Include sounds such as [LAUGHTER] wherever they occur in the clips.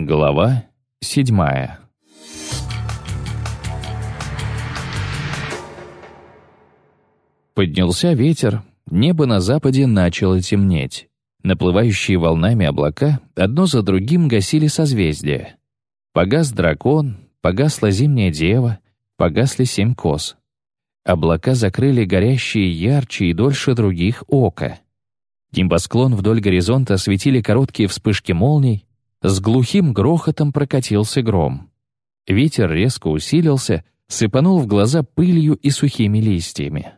Глава седьмая Поднялся ветер, небо на западе начало темнеть. Наплывающие волнами облака одно за другим гасили созвездия. Погас дракон, погасла зимняя дева, погасли семь коз. Облака закрыли горящие ярче и дольше других ока. Небосклон вдоль горизонта осветили короткие вспышки молний, с глухим грохотом прокатился гром. Ветер резко усилился, сыпанул в глаза пылью и сухими листьями.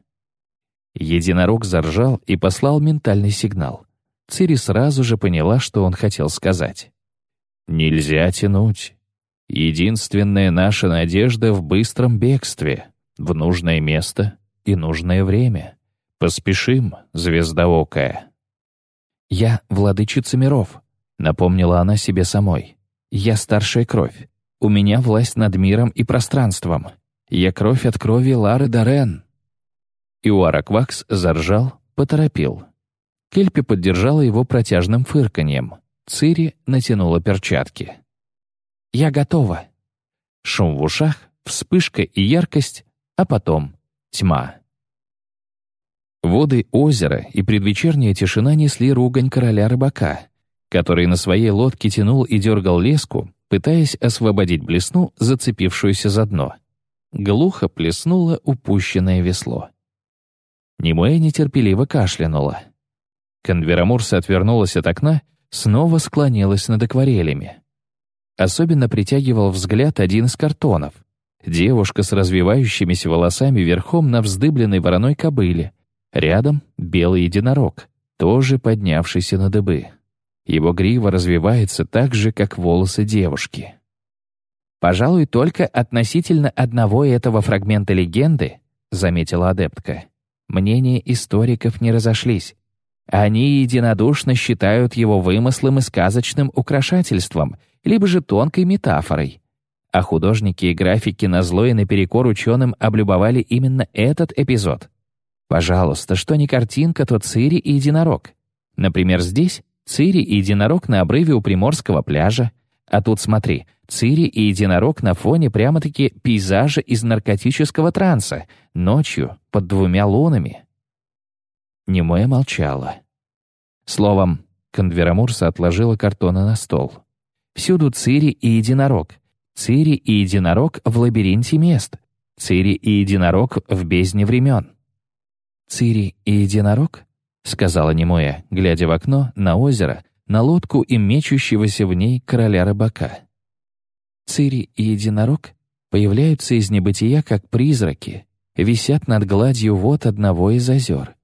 Единорог заржал и послал ментальный сигнал. Цири сразу же поняла, что он хотел сказать. «Нельзя тянуть. Единственная наша надежда в быстром бегстве, в нужное место и нужное время. Поспешим, звездоокая». «Я владычица миров», — напомнила она себе самой. «Я старшая кровь. У меня власть над миром и пространством. Я кровь от крови Лары Дорен». Иуараквакс заржал, поторопил. Кельпи поддержала его протяжным фырканьем. Цири натянула перчатки. «Я готова». Шум в ушах, вспышка и яркость, а потом тьма. Воды озера и предвечерняя тишина несли ругань короля рыбака, который на своей лодке тянул и дергал леску, пытаясь освободить блесну, зацепившуюся за дно. Глухо плеснуло упущенное весло. Немоя нетерпеливо кашлянула. Конверамурса отвернулась от окна, снова склонилась над акварелями. Особенно притягивал взгляд один из картонов. Девушка с развивающимися волосами верхом на вздыбленной вороной кобыле — Рядом белый единорог, тоже поднявшийся на дыбы. Его грива развивается так же, как волосы девушки. «Пожалуй, только относительно одного этого фрагмента легенды», — заметила адептка, «мнения историков не разошлись. Они единодушно считают его вымыслом и сказочным украшательством, либо же тонкой метафорой. А художники и графики на зло и наперекор ученым облюбовали именно этот эпизод. Пожалуйста, что не картинка, то Цири и единорог. Например, здесь Цири и единорог на обрыве у Приморского пляжа. А тут смотри, Цири и единорог на фоне прямо-таки пейзажа из наркотического транса, ночью, под двумя лунами. Немоя молчала. Словом, Конверамурса отложила картоны на стол. Всюду Цири и единорог. Цири и единорог в лабиринте мест. Цири и единорог в бездне времен. «Цири и единорог?» — сказала Немоя, глядя в окно, на озеро, на лодку и мечущегося в ней короля рыбака. «Цири и единорог появляются из небытия как призраки, висят над гладью вод одного из озер.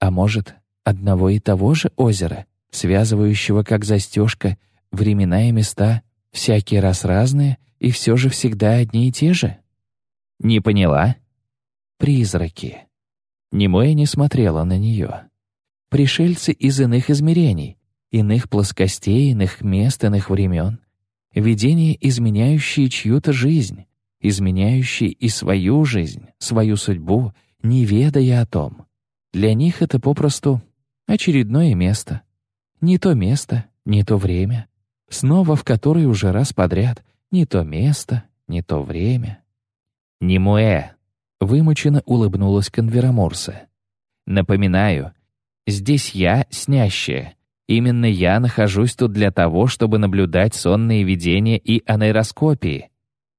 А может, одного и того же озера, связывающего как застежка времена и места, всякий раз разные и все же всегда одни и те же?» «Не поняла?» «Призраки», Немоя не смотрела на нее. Пришельцы из иных измерений, иных плоскостей, иных мест, иных времен. Видения, изменяющие чью-то жизнь, изменяющие и свою жизнь, свою судьбу, не ведая о том. Для них это попросту очередное место. Не то место, не то время. Снова в которое уже раз подряд. Не то место, не то время. «Немуэ», Вымученно улыбнулась Конвераморса. «Напоминаю, здесь я снящая. Именно я нахожусь тут для того, чтобы наблюдать сонные видения и анейроскопии.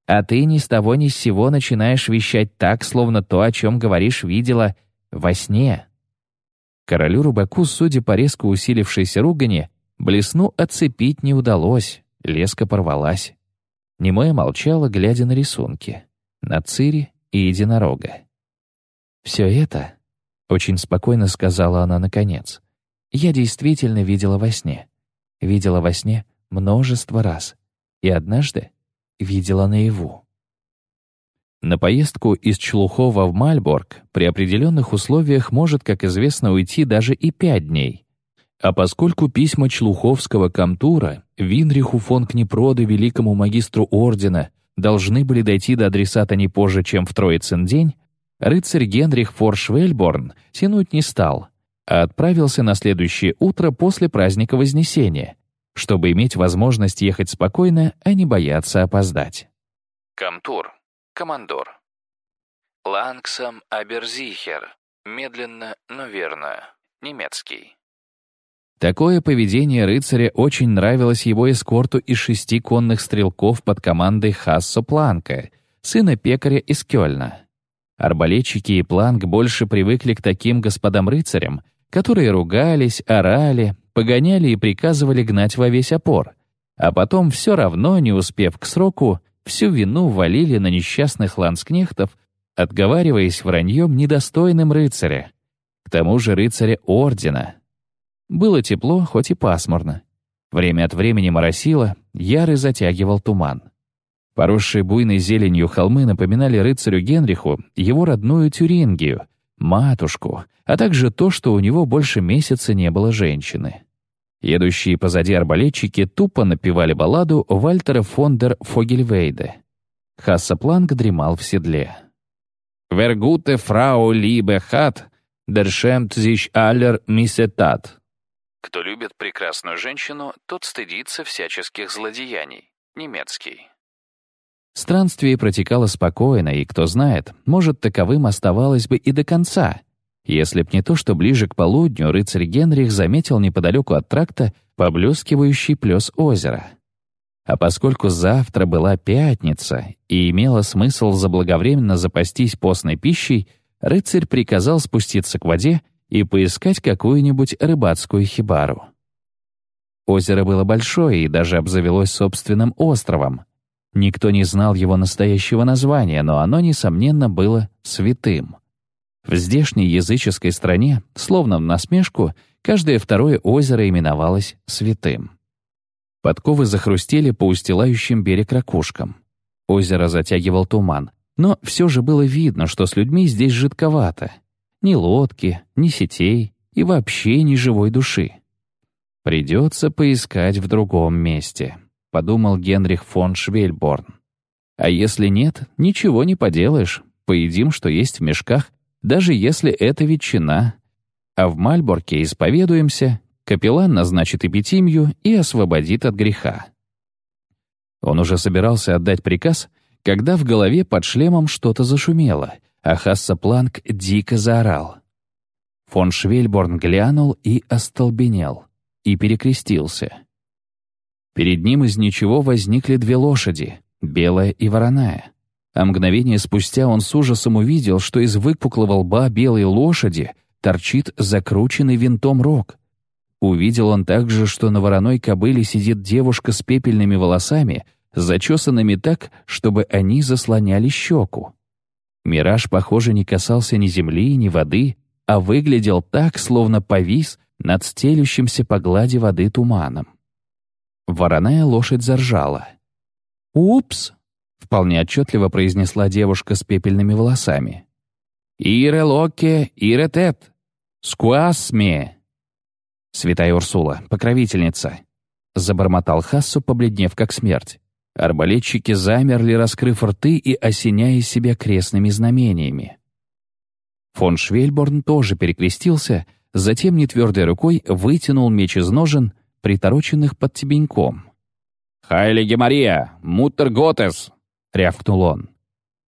А ты ни с того ни с сего начинаешь вещать так, словно то, о чем говоришь, видела во сне». Королю Рубаку, судя по резко усилившейся ругани, блесну отцепить не удалось, леска порвалась. Немоя молчала, глядя на рисунки. На Цири и единорога. «Все это», — очень спокойно сказала она наконец, «я действительно видела во сне. Видела во сне множество раз. И однажды видела наяву». На поездку из Члухова в Мальборг при определенных условиях может, как известно, уйти даже и пять дней. А поскольку письма Члуховского комтура Винриху фон Кнепрода великому магистру ордена должны были дойти до адресата не позже, чем в Троицын день, рыцарь Генрих Форшвельборн тянуть не стал, а отправился на следующее утро после праздника Вознесения, чтобы иметь возможность ехать спокойно, а не бояться опоздать. Камтур. Командор. Лангсам Аберзихер. Медленно, но верно. Немецкий. Такое поведение рыцаря очень нравилось его эскорту из шести конных стрелков под командой Хассо Планка, сына пекаря из Кёльна. Арбалетчики и Планк больше привыкли к таким господам-рыцарям, которые ругались, орали, погоняли и приказывали гнать во весь опор, а потом все равно, не успев к сроку, всю вину валили на несчастных ланскнехтов, отговариваясь враньем недостойным рыцаря. К тому же рыцаря ордена, было тепло, хоть и пасмурно. Время от времени моросило, яры затягивал туман. Поросшие буйной зеленью холмы напоминали рыцарю Генриху его родную Тюрингию, матушку, а также то, что у него больше месяца не было женщины. Едущие позади арбалетчики тупо напевали балладу Вальтера фон дер. Хасса Планк дремал в седле. «Вергуте фрау либе хат, дершемт зич аллер мисетат». Кто любит прекрасную женщину, тот стыдится всяческих злодеяний. Немецкий. Странствие протекало спокойно, и, кто знает, может, таковым оставалось бы и до конца, если б не то, что ближе к полудню рыцарь Генрих заметил неподалеку от тракта поблескивающий плес озера. А поскольку завтра была пятница и имело смысл заблаговременно запастись постной пищей, рыцарь приказал спуститься к воде и поискать какую-нибудь рыбацкую хибару. Озеро было большое и даже обзавелось собственным островом. Никто не знал его настоящего названия, но оно, несомненно, было святым. В здешней языческой стране, словно в насмешку, каждое второе озеро именовалось святым. Подковы захрустели по устилающим берег ракушкам. Озеро затягивал туман, но все же было видно, что с людьми здесь жидковато — ни лодки, ни сетей и вообще ни живой души. «Придется поискать в другом месте», — подумал Генрих фон Швельборн. «А если нет, ничего не поделаешь, поедим, что есть в мешках, даже если это ветчина. А в Мальборке исповедуемся, капеллан назначит эпитимию и освободит от греха». Он уже собирался отдать приказ, когда в голове под шлемом что-то зашумело — а Хасса Планк дико заорал. Фон Швельборн глянул и остолбенел, и перекрестился. Перед ним из ничего возникли две лошади, белая и вороная. А мгновение спустя он с ужасом увидел, что из выпуклого лба белой лошади торчит закрученный винтом рог. Увидел он также, что на вороной кобыле сидит девушка с пепельными волосами, зачесанными так, чтобы они заслоняли щеку. Мираж, похоже, не касался ни земли, ни воды, а выглядел так, словно повис над стелющимся по глади воды туманом. Вороная лошадь заржала. «Упс!» — вполне отчетливо произнесла девушка с пепельными волосами. «Ире локе, ире тет! Скуасме!» «Святая Урсула, покровительница!» — забормотал Хассу, побледнев как смерть. Арбалетчики замерли, раскрыв рты и осеняя себя крестными знамениями. Фон Швельборн тоже перекрестился, затем нетвердой рукой вытянул меч из ножен, притороченных под тебеньком. «Хайлиге Мария! Муттер Готес!» — рявкнул он.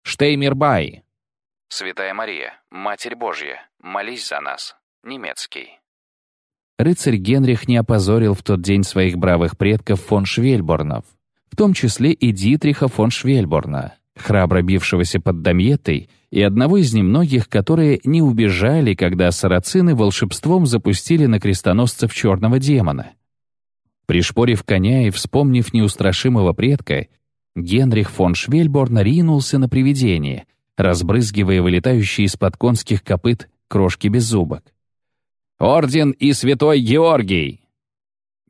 «Штеймирбай!» «Святая Мария, Матерь Божья, молись за нас!» Немецкий. Рыцарь Генрих не опозорил в тот день своих бравых предков фон Швельборнов в том числе и Дитриха фон Швельборна, храбро бившегося под Дамьетой, и одного из немногих, которые не убежали, когда сарацины волшебством запустили на крестоносцев черного демона. Пришпорив коня и вспомнив неустрашимого предка, Генрих фон Швельборн ринулся на привидение, разбрызгивая вылетающие из-под конских копыт крошки без зубок. «Орден и святой Георгий!»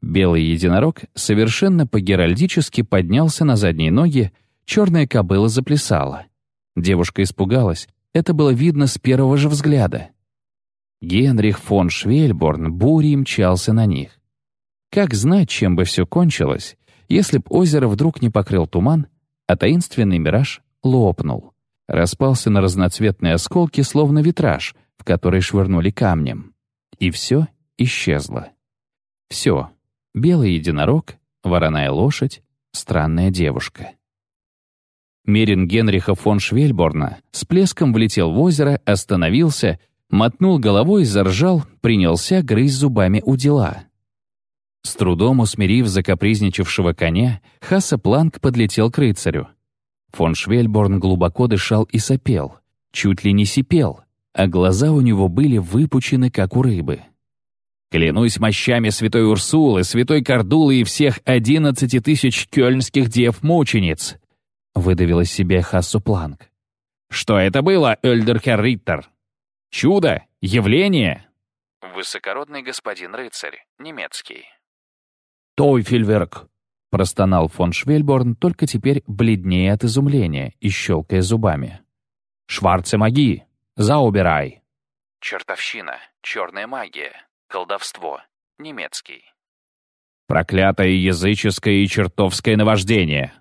Белый единорог совершенно по-геральдически поднялся на задние ноги, черная кобыла заплясала. Девушка испугалась, это было видно с первого же взгляда. Генрих фон Швельборн бурей мчался на них. Как знать, чем бы все кончилось, если б озеро вдруг не покрыл туман, а таинственный мираж лопнул, распался на разноцветные осколки, словно витраж, в который швырнули камнем. И все исчезло. Все, белый единорог, вороная лошадь, странная девушка. Мерин Генриха фон Швельборна с плеском влетел в озеро, остановился, мотнул головой, заржал, принялся грызть зубами у дела. С трудом усмирив закапризничавшего коня, Хасса Планк подлетел к рыцарю. Фон Швельборн глубоко дышал и сопел, чуть ли не сипел, а глаза у него были выпучены, как у рыбы. «Клянусь мощами святой Урсулы, святой Кардулы и всех одиннадцати тысяч кёльнских дев-мучениц!» — выдавил из себя Хассу Планк. «Что это было, Эльдерхер Риттер? Чудо? Явление?» Высокородный господин рыцарь, немецкий. «Тойфельверк!» — простонал фон Швельборн, только теперь бледнее от изумления и щелкая зубами. «Шварце маги! Заубирай!» Чертовщина, черная магия, колдовство, немецкий. «Проклятое языческое и чертовское наваждение!»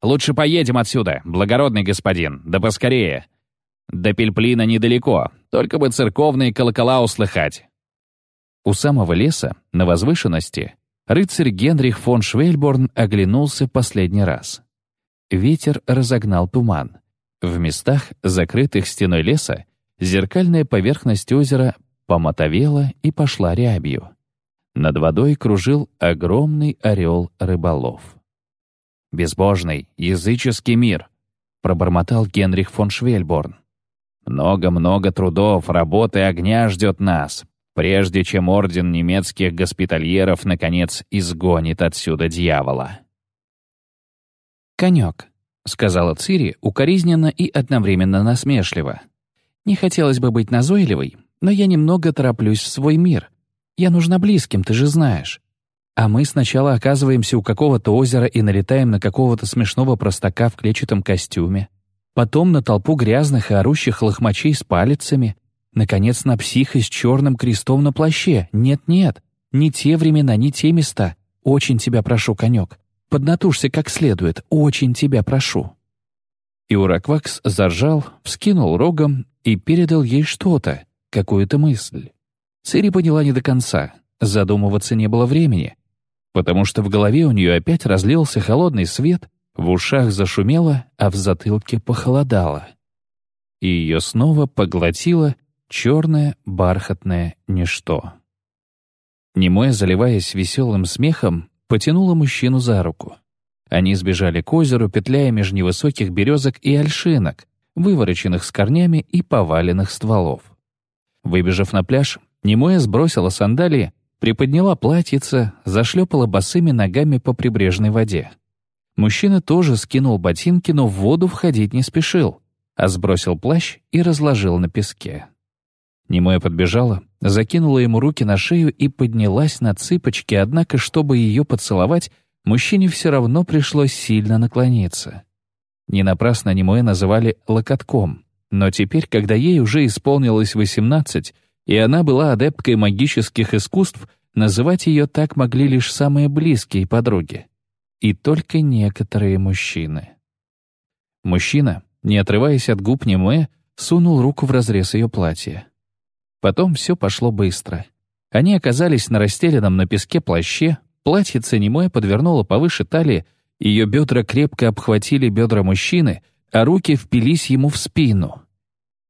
«Лучше поедем отсюда, благородный господин, да поскорее!» «До Пельплина недалеко, только бы церковные колокола услыхать!» У самого леса, на возвышенности, рыцарь Генрих фон Швельборн оглянулся последний раз. Ветер разогнал туман. В местах, закрытых стеной леса, зеркальная поверхность озера помотовела и пошла рябью. Над водой кружил огромный орел рыболов. «Безбожный, языческий мир», — пробормотал Генрих фон Швельборн. «Много-много трудов, работы огня ждет нас, прежде чем орден немецких госпитальеров наконец изгонит отсюда дьявола. «Конек», — сказала Цири укоризненно и одновременно насмешливо. «Не хотелось бы быть назойливой, но я немного тороплюсь в свой мир. Я нужна близким, ты же знаешь. А мы сначала оказываемся у какого-то озера и налетаем на какого-то смешного простака в клетчатом костюме. Потом на толпу грязных и орущих лохмачей с палицами, Наконец, на психа с черным крестом на плаще. Нет-нет, не те времена, не те места. Очень тебя прошу, конек. Поднатужься как следует, очень тебя прошу». И Ураквакс заржал, вскинул рогом и передал ей что-то, какую-то мысль. Цири поняла не до конца, задумываться не было времени, потому что в голове у нее опять разлился холодный свет, в ушах зашумело, а в затылке похолодало. И ее снова поглотило черное бархатное ничто. Немоя, заливаясь веселым смехом, потянула мужчину за руку. Они сбежали к озеру, петляя меж невысоких березок и ольшинок, вывороченных с корнями и поваленных стволов. Выбежав на пляж, Немоя сбросила сандалии, приподняла платьице, зашлепала босыми ногами по прибрежной воде. Мужчина тоже скинул ботинки, но в воду входить не спешил, а сбросил плащ и разложил на песке. Немоя подбежала, закинула ему руки на шею и поднялась на цыпочки, однако, чтобы ее поцеловать, мужчине все равно пришлось сильно наклониться. Не напрасно Немоя называли «локотком», но теперь, когда ей уже исполнилось восемнадцать, и она была адепткой магических искусств, называть ее так могли лишь самые близкие подруги. И только некоторые мужчины. Мужчина, не отрываясь от губ Немоя, сунул руку в разрез ее платья. Потом все пошло быстро. Они оказались на расстеленном на песке плаще, платьице немое подвернуло повыше талии, ее бедра крепко обхватили бедра мужчины, а руки впились ему в спину.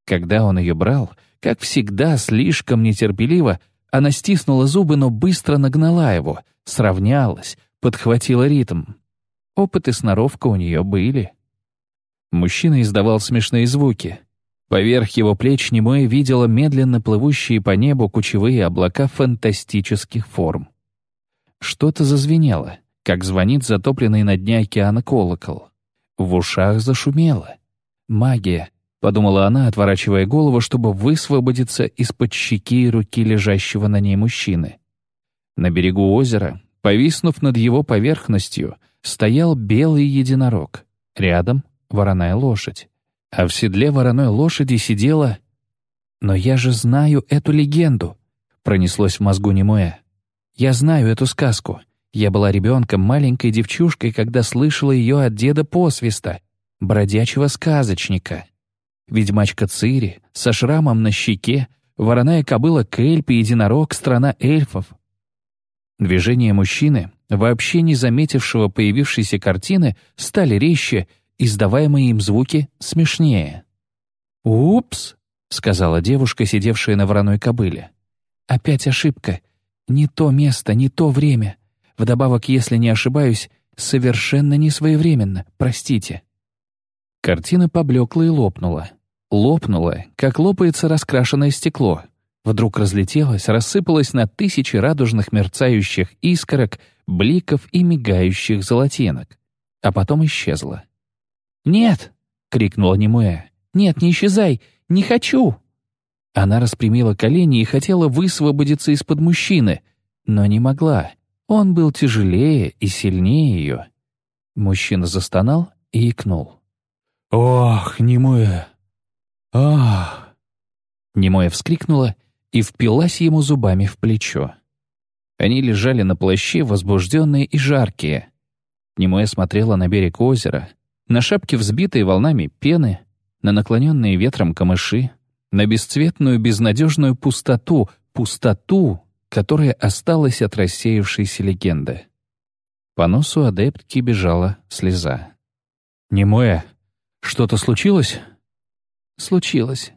Когда он ее брал, как всегда, слишком нетерпеливо, она стиснула зубы, но быстро нагнала его, сравнялась, подхватила ритм. Опыт и сноровка у нее были. Мужчина издавал смешные звуки — Поверх его плеч Немоя видела медленно плывущие по небу кучевые облака фантастических форм. Что-то зазвенело, как звонит затопленный на дне океана колокол. В ушах зашумело. «Магия», — подумала она, отворачивая голову, чтобы высвободиться из-под щеки и руки лежащего на ней мужчины. На берегу озера, повиснув над его поверхностью, стоял белый единорог. Рядом — вороная лошадь а в седле вороной лошади сидела... «Но я же знаю эту легенду», — пронеслось в мозгу Немуэ. «Я знаю эту сказку. Я была ребенком, маленькой девчушкой, когда слышала ее от деда посвиста, бродячего сказочника. Ведьмачка Цири, со шрамом на щеке, вороная кобыла Кельпи, единорог, страна эльфов. Движения мужчины, вообще не заметившего появившейся картины, стали резче, издаваемые им звуки смешнее. «Упс!» — сказала девушка, сидевшая на вороной кобыле. «Опять ошибка. Не то место, не то время. Вдобавок, если не ошибаюсь, совершенно не своевременно. Простите». Картина поблекла и лопнула. Лопнула, как лопается раскрашенное стекло. Вдруг разлетелась, рассыпалась на тысячи радужных мерцающих искорок, бликов и мигающих золотинок. А потом исчезла. «Нет!» — крикнула Немуэ. «Нет, не исчезай! Не хочу!» Она распрямила колени и хотела высвободиться из-под мужчины, но не могла. Он был тяжелее и сильнее ее. Мужчина застонал и икнул. «Ох, Немуэ! Ах!» Немуэ вскрикнула и впилась ему зубами в плечо. Они лежали на плаще, возбужденные и жаркие. Немуэ смотрела на берег озера, на шапки взбитые волнами пены, на наклоненные ветром камыши, на бесцветную безнадежную пустоту, пустоту, которая осталась от рассеявшейся легенды. По носу адептки бежала слеза. «Немоя, что-то случилось?» «Случилось».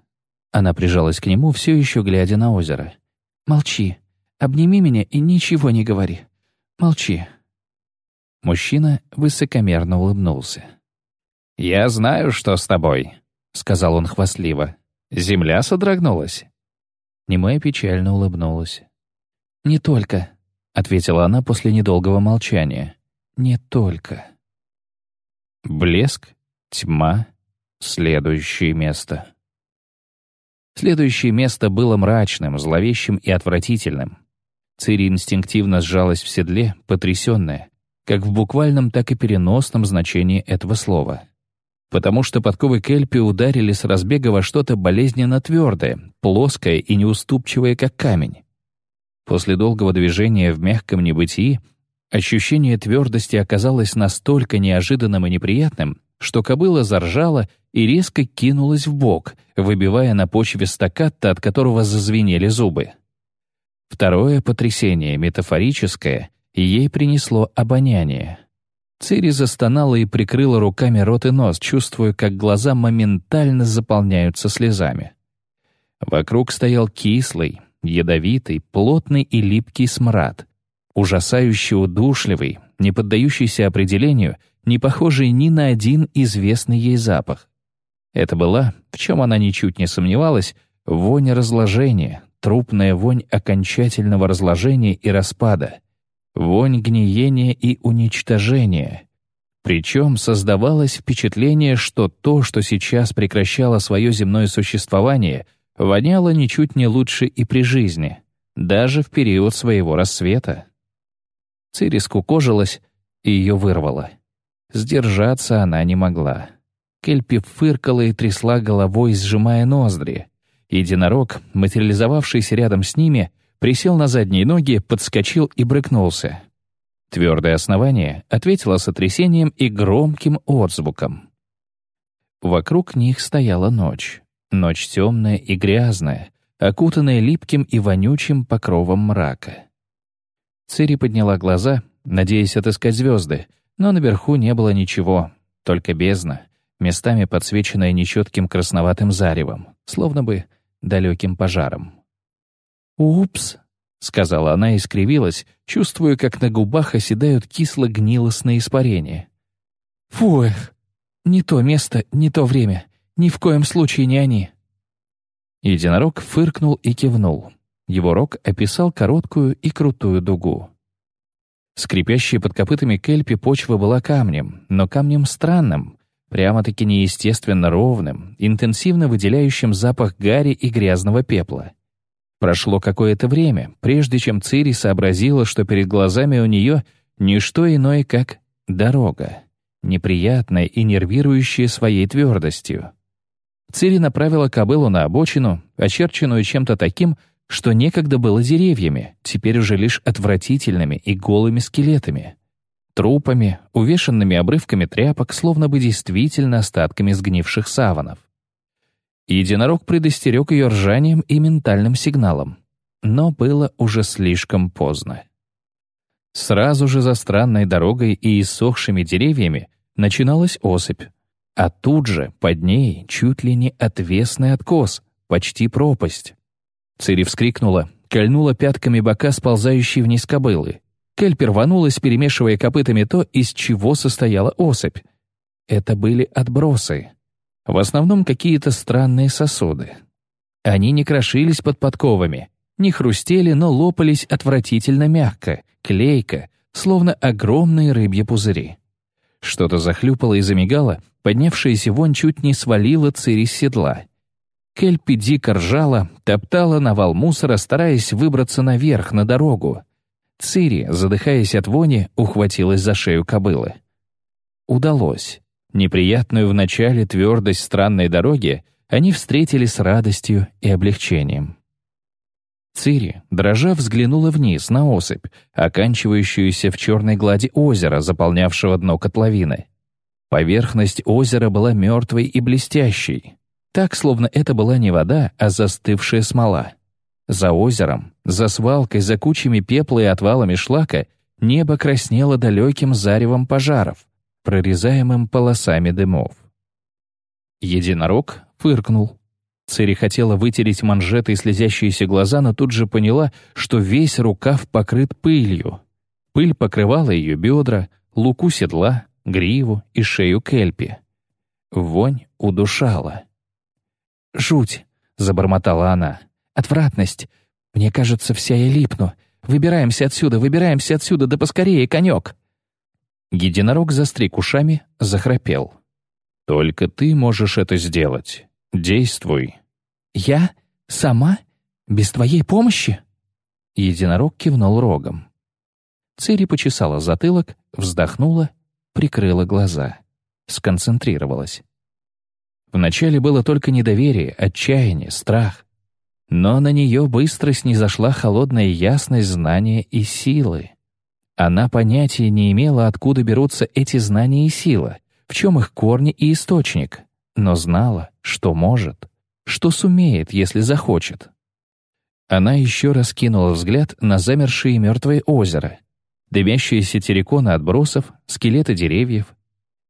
Она прижалась к нему, все еще глядя на озеро. «Молчи. Обними меня и ничего не говори. Молчи». Мужчина высокомерно улыбнулся. «Я знаю, что с тобой», — сказал он хвастливо. «Земля содрогнулась». Немая печально улыбнулась. «Не только», — ответила она после недолгого молчания. «Не только». Блеск, тьма, следующее место. Следующее место было мрачным, зловещим и отвратительным. Цири инстинктивно сжалась в седле, потрясённая, как в буквальном, так и переносном значении этого слова. Потому что подковы Кельпи ударили с разбега во что-то болезненно твердое, плоское и неуступчивое, как камень. После долгого движения в мягком небытии ощущение твердости оказалось настолько неожиданным и неприятным, что кобыла заржала и резко кинулась в бок, выбивая на почве стакката, от которого зазвенели зубы. Второе потрясение, метафорическое, ей принесло обоняние. Цири застонала и прикрыла руками рот и нос, чувствуя, как глаза моментально заполняются слезами. Вокруг стоял кислый, ядовитый, плотный и липкий смрад, ужасающе удушливый, не поддающийся определению, не похожий ни на один известный ей запах. Это была, в чем она ничуть не сомневалась, вонь разложения, трупная вонь окончательного разложения и распада, вонь гниения и уничтожения. Причем создавалось впечатление, что то, что сейчас прекращало свое земное существование, воняло ничуть не лучше и при жизни, даже в период своего рассвета. Цири скукожилась, и ее вырвало. Сдержаться она не могла. Кельпи фыркала и трясла головой, сжимая ноздри. Единорог, материализовавшийся рядом с ними, присел на задние ноги, подскочил и брыкнулся. Твердое основание ответило сотрясением и громким отзвуком. Вокруг них стояла ночь. Ночь темная и грязная, окутанная липким и вонючим покровом мрака. Цири подняла глаза, надеясь отыскать звезды, но наверху не было ничего, только бездна, местами подсвеченная нечетким красноватым заревом, словно бы далеким пожаром. «Упс», — сказала она и скривилась, чувствуя, как на губах оседают кисло-гнилостные испарения. «Фуэх! Не то место, не то время. Ни в коем случае не они». Единорог фыркнул и кивнул. Его рог описал короткую и крутую дугу. Скрипящая под копытами кельпи почва была камнем, но камнем странным, прямо-таки неестественно ровным, интенсивно выделяющим запах гари и грязного пепла. Прошло какое-то время, прежде чем Цири сообразила, что перед глазами у нее не что иное, как дорога, неприятная и нервирующая своей твердостью. Цири направила кобылу на обочину, очерченную чем-то таким, что некогда было деревьями, теперь уже лишь отвратительными и голыми скелетами. Трупами, увешанными обрывками тряпок, словно бы действительно остатками сгнивших саванов. Единорог предостерег ее ржанием и ментальным сигналом. Но было уже слишком поздно. Сразу же за странной дорогой и иссохшими деревьями начиналась осыпь. А тут же, под ней, чуть ли не отвесный откос, почти пропасть. Цири вскрикнула, кольнула пятками бока сползающей вниз кобылы. Кельпер рванулась, перемешивая копытами то, из чего состояла особь. Это были отбросы. В основном какие-то странные сосуды. Они не крошились под подковами, не хрустели, но лопались отвратительно мягко, клейко, словно огромные рыбьи пузыри. Что-то захлюпало и замигало, поднявшаяся вон чуть не свалила Цири с седла. Кельпи дико ржала, топтала навал мусора, стараясь выбраться наверх, на дорогу. Цири, задыхаясь от вони, ухватилась за шею кобылы. Удалось. Неприятную вначале твердость странной дороги они встретили с радостью и облегчением. Цири, дрожа, взглянула вниз на осыпь, оканчивающуюся в черной глади озера, заполнявшего дно котловины. Поверхность озера была мертвой и блестящей, так, словно это была не вода, а застывшая смола. За озером, за свалкой, за кучами пепла и отвалами шлака небо краснело далеким заревом пожаров, прорезаемым полосами дымов. Единорог фыркнул. Цири хотела вытереть манжеты и слезящиеся глаза, но тут же поняла, что весь рукав покрыт пылью. Пыль покрывала ее бедра, луку седла, гриву и шею кельпи. Вонь удушала. «Жуть!» — забормотала она. «Отвратность! Мне кажется, вся я липну. Выбираемся отсюда, выбираемся отсюда, да поскорее, конек!» Единорог застриг ушами, захрапел. «Только ты можешь это сделать. Действуй». «Я? Сама? Без твоей помощи?» Единорог кивнул рогом. Цири почесала затылок, вздохнула, прикрыла глаза. Сконцентрировалась. Вначале было только недоверие, отчаяние, страх. Но на нее быстро снизошла холодная ясность знания и силы. Она понятия не имела, откуда берутся эти знания и сила, в чем их корни и источник, но знала, что может, что сумеет, если захочет. Она еще раз кинула взгляд на замершее мертвое озеро, дымящиеся терриконы отбросов, скелеты деревьев,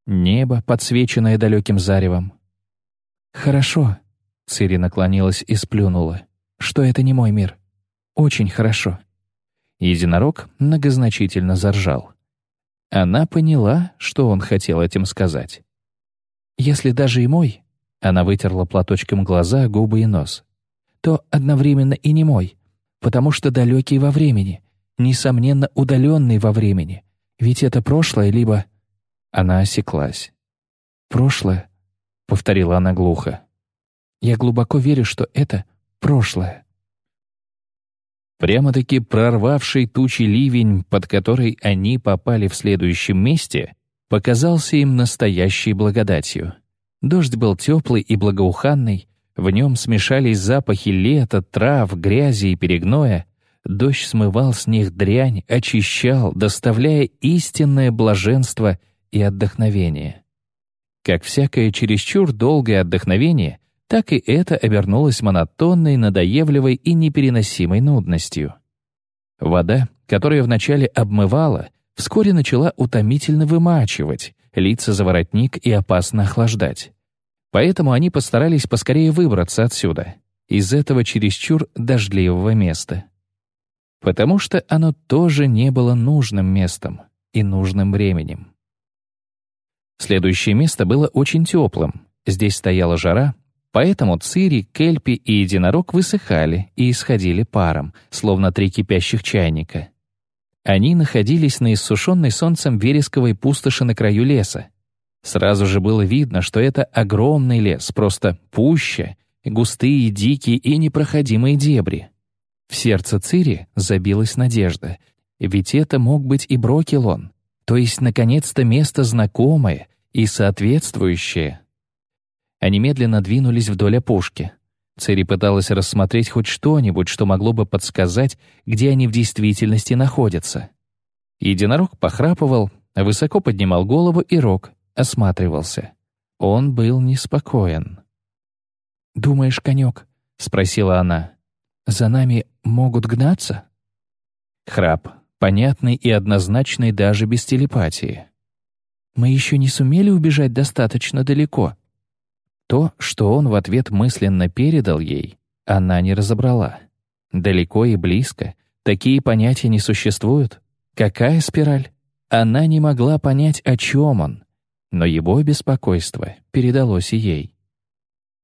небо, подсвеченное далеким заревом. «Хорошо», — Цири наклонилась и сплюнула, — «что это не мой мир. Очень хорошо». Единорог многозначительно заржал. Она поняла, что он хотел этим сказать. «Если даже и мой», — она вытерла платочком глаза, губы и нос, «то одновременно и не мой, потому что далекий во времени, несомненно, удаленный во времени, ведь это прошлое, либо...» Она осеклась. «Прошлое», — повторила она глухо. «Я глубоко верю, что это прошлое». Прямо-таки прорвавший тучи ливень, под который они попали в следующем месте, показался им настоящей благодатью. Дождь был теплый и благоуханный, в нем смешались запахи лета, трав, грязи и перегноя. Дождь смывал с них дрянь, очищал, доставляя истинное блаженство и отдохновение. Как всякое чересчур долгое отдохновение, так и это обернулось монотонной, надоевливой и непереносимой нудностью. Вода, которая вначале обмывала, вскоре начала утомительно вымачивать, лица за воротник и опасно охлаждать. Поэтому они постарались поскорее выбраться отсюда, из этого чересчур дождливого места. Потому что оно тоже не было нужным местом и нужным временем. Следующее место было очень теплым. Здесь стояла жара, Поэтому цири, кельпи и единорог высыхали и исходили паром, словно три кипящих чайника. Они находились на иссушенной солнцем вересковой пустоши на краю леса. Сразу же было видно, что это огромный лес, просто пуща, густые, дикие и непроходимые дебри. В сердце Цири забилась надежда, ведь это мог быть и Брокелон, то есть, наконец-то, место знакомое и соответствующее они медленно двинулись вдоль опушки. Цири пыталась рассмотреть хоть что-нибудь, что могло бы подсказать, где они в действительности находятся. Единорог похрапывал, высоко поднимал голову и рог, осматривался. Он был неспокоен. «Думаешь, конек?» — спросила она. «За нами могут гнаться?» Храп, понятной и однозначной даже без телепатии. «Мы еще не сумели убежать достаточно далеко». То, что он в ответ мысленно передал ей, она не разобрала. Далеко и близко. Такие понятия не существуют. Какая спираль? Она не могла понять, о чем он. Но его беспокойство передалось и ей.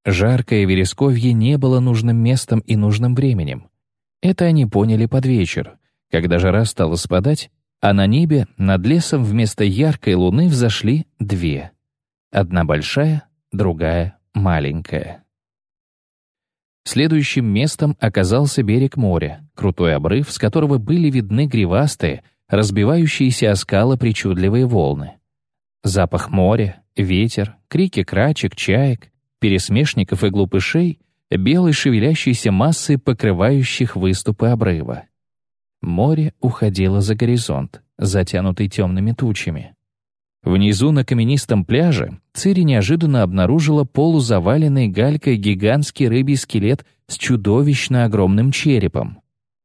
Жаркое вересковье не было нужным местом и нужным временем. Это они поняли под вечер, когда жара стала спадать, а на небе над лесом вместо яркой луны взошли две. Одна большая, другая маленькая. Следующим местом оказался берег моря, крутой обрыв, с которого были видны гривастые, разбивающиеся о скалы причудливые волны. Запах моря, ветер, крики крачек, чаек, пересмешников и глупышей, белой шевелящейся массы, покрывающих выступы обрыва. Море уходило за горизонт, затянутый темными тучами. Внизу на каменистом пляже Цири неожиданно обнаружила полузаваленный галькой гигантский рыбий скелет с чудовищно огромным черепом.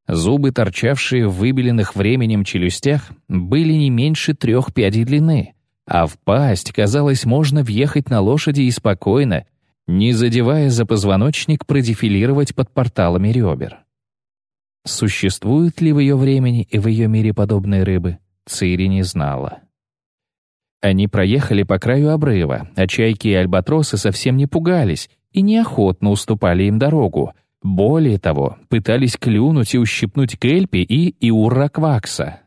Зубы, торчавшие в выбеленных временем челюстях, были не меньше трех пядей длины, а в пасть, казалось, можно въехать на лошади и спокойно, не задевая за позвоночник, продефилировать под порталами ребер. Существуют ли в ее времени и в ее мире подобные рыбы, Цири не знала. Они проехали по краю обрыва, а чайки и альбатросы совсем не пугались и неохотно уступали им дорогу. Более того, пытались клюнуть и ущипнуть Кельпи и Иурраквакса.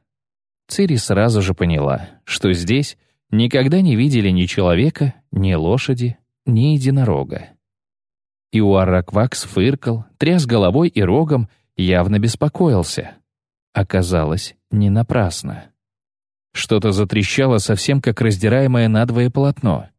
Цири сразу же поняла, что здесь никогда не видели ни человека, ни лошади, ни единорога. Иуарраквакс фыркал, тряс головой и рогом, явно беспокоился. Оказалось, не напрасно. Что-то затрещало совсем как раздираемое надвое полотно.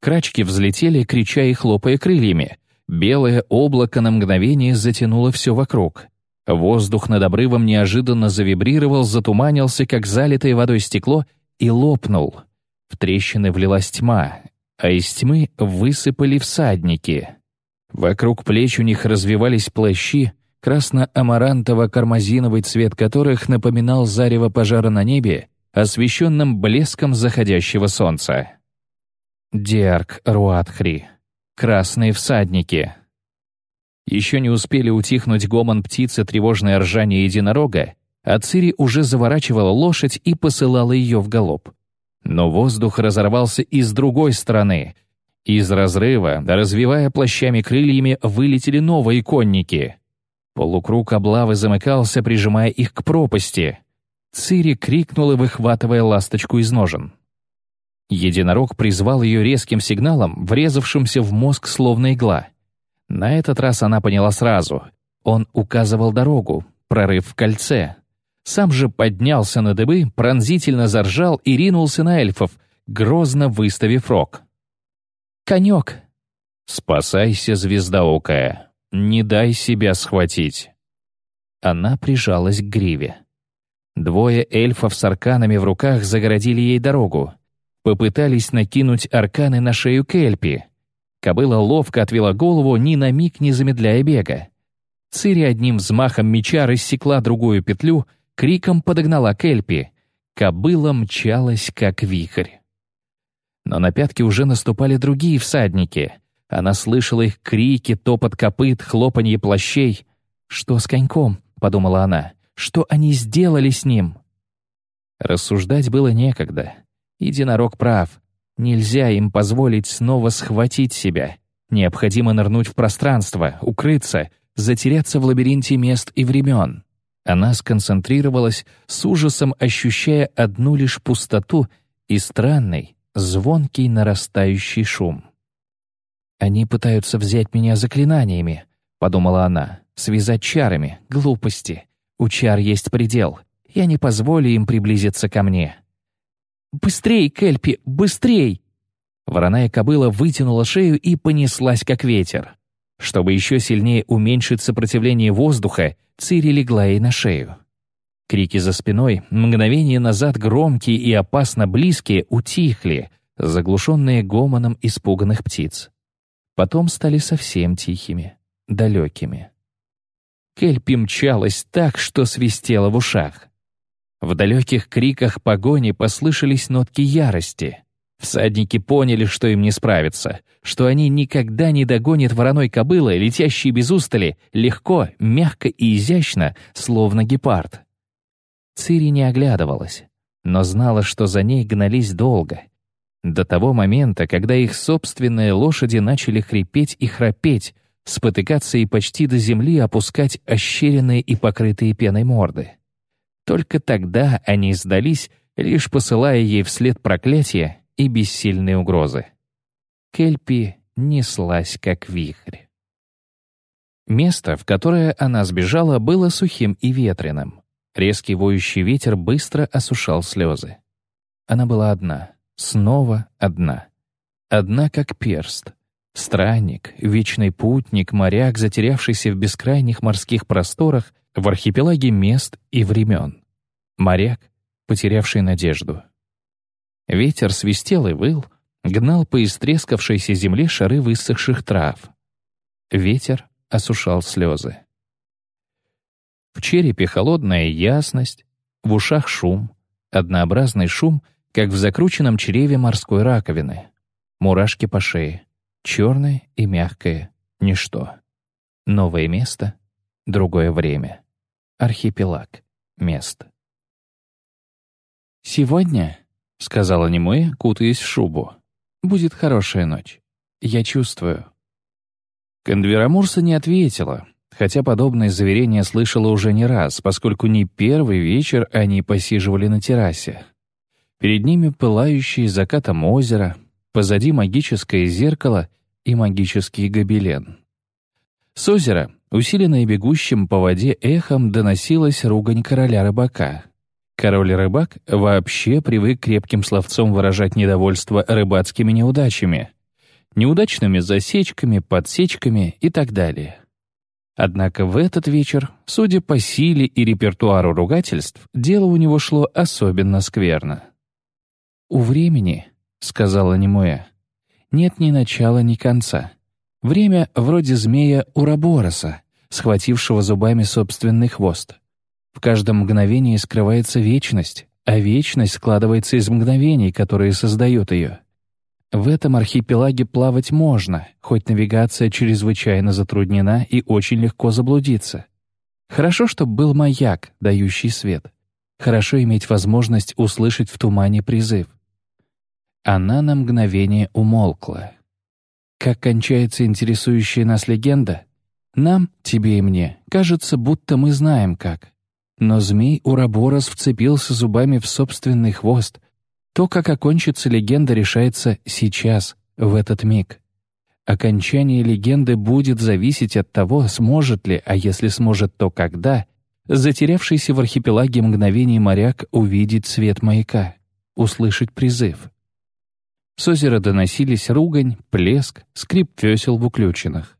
Крачки взлетели, крича и хлопая крыльями. Белое облако на мгновение затянуло все вокруг. Воздух над обрывом неожиданно завибрировал, затуманился, как залитое водой стекло, и лопнул. В трещины влилась тьма, а из тьмы высыпали всадники. Вокруг плеч у них развивались плащи, красно-амарантово-кармазиновый цвет которых напоминал зарево пожара на небе, освещенном блеском заходящего солнца. Диарк Руатхри. Красные всадники. Еще не успели утихнуть гомон птицы тревожное ржание единорога, а Цири уже заворачивала лошадь и посылала ее в галоп. Но воздух разорвался и с другой стороны. Из разрыва, развивая плащами крыльями, вылетели новые конники. Полукруг облавы замыкался, прижимая их к пропасти. Цири крикнула, выхватывая ласточку из ножен. Единорог призвал ее резким сигналом, врезавшимся в мозг словно игла. На этот раз она поняла сразу. Он указывал дорогу, прорыв в кольце, сам же поднялся на дыбы, пронзительно заржал и ринулся на эльфов, грозно выставив рог. «Конек!» «Спасайся, звездаокая! Не дай себя схватить!» Она прижалась к гриве. Двое эльфов с арканами в руках загородили ей дорогу. Попытались накинуть арканы на шею Кельпи. Кобыла ловко отвела голову, ни на миг не замедляя бега. Цири одним взмахом меча рассекла другую петлю — криком подогнала Кельпи. Кобыла мчалась, как вихрь. Но на пятки уже наступали другие всадники. Она слышала их крики, топот копыт, хлопанье плащей. «Что с коньком?» — подумала она. «Что они сделали с ним?» Рассуждать было некогда. Единорог прав. Нельзя им позволить снова схватить себя. Необходимо нырнуть в пространство, укрыться, затеряться в лабиринте мест и времен. Она сконцентрировалась, с ужасом ощущая одну лишь пустоту и странный, звонкий нарастающий шум. «Они пытаются взять меня заклинаниями», — подумала она, — «связать чарами, глупости. У чар есть предел. Я не позволю им приблизиться ко мне». «Быстрей, Кельпи, быстрей!» Вороная кобыла вытянула шею и понеслась, как ветер. Чтобы еще сильнее уменьшить сопротивление воздуха, Цири легла ей на шею. Крики за спиной, мгновение назад громкие и опасно близкие, утихли, заглушенные гомоном испуганных птиц. Потом стали совсем тихими, далекими. Кельпи мчалась так, что свистела в ушах. В далеких криках погони послышались нотки ярости. Всадники поняли, что им не справиться, что они никогда не догонят вороной кобылы, летящей без устали, легко, мягко и изящно, словно гепард. Цири не оглядывалась, но знала, что за ней гнались долго. До того момента, когда их собственные лошади начали хрипеть и храпеть, спотыкаться и почти до земли опускать ощеренные и покрытые пеной морды. Только тогда они сдались, лишь посылая ей вслед проклятия и бессильные угрозы. Кельпи неслась, как вихрь. Место, в которое она сбежала, было сухим и ветреным. Резкий воющий ветер быстро осушал слезы. Она была одна, снова одна. Одна, как перст. Странник, вечный путник, моряк, затерявшийся в бескрайних морских просторах, в архипелаге мест и времен. Моряк, потерявший надежду. Ветер свистел и выл, гнал по истрескавшейся земле шары высохших трав. Ветер осушал слезы. В черепе холодная ясность, в ушах шум, однообразный шум, как в закрученном чреве морской раковины. Мурашки по шее, черное и мягкое ничто. Новое место, другое время. Архипелаг мест. «Сегодня», — сказала Немуэ, кутаясь в шубу. «Будет хорошая ночь. Я чувствую». Кондверамурса не ответила, хотя подобное заверение слышала уже не раз, поскольку не первый вечер они посиживали на террасе. Перед ними пылающие закатом озеро, позади магическое зеркало и магический гобелен. С озера, усиленное бегущим по воде эхом, доносилась ругань короля-рыбака — Король-рыбак вообще привык крепким словцом выражать недовольство рыбацкими неудачами, неудачными засечками, подсечками и так далее. Однако в этот вечер, судя по силе и репертуару ругательств, дело у него шло особенно скверно. «У времени», — сказала Немуэ, — «нет ни начала, ни конца. Время вроде змея Урабороса, схватившего зубами собственный хвост. В каждом мгновении скрывается вечность, а вечность складывается из мгновений, которые создают ее. В этом архипелаге плавать можно, хоть навигация чрезвычайно затруднена и очень легко заблудиться. Хорошо, чтобы был маяк, дающий свет. Хорошо иметь возможность услышать в тумане призыв. Она на мгновение умолкла. Как кончается интересующая нас легенда? Нам, тебе и мне, кажется, будто мы знаем как. Но змей Ураборос вцепился зубами в собственный хвост. То, как окончится легенда, решается сейчас, в этот миг. Окончание легенды будет зависеть от того, сможет ли, а если сможет, то когда, затерявшийся в архипелаге мгновений моряк увидеть свет маяка, услышать призыв. С озера доносились ругань, плеск, скрип весел в уключенных.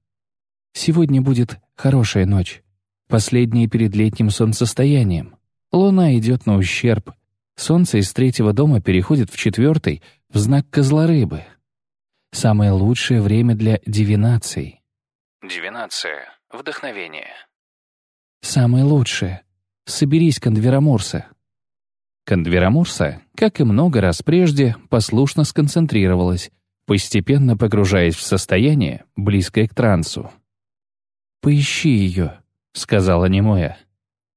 «Сегодня будет хорошая ночь», Последнее перед летним солнцестоянием. Луна идет на ущерб. Солнце из третьего дома переходит в четвертый, в знак козлорыбы. Самое лучшее время для дивинаций. Дивинация. Вдохновение. Самое лучшее. Соберись, Кондверамурса. Кондверамурса, как и много раз прежде, послушно сконцентрировалась, постепенно погружаясь в состояние, близкое к трансу. «Поищи ее», — сказала Немоя.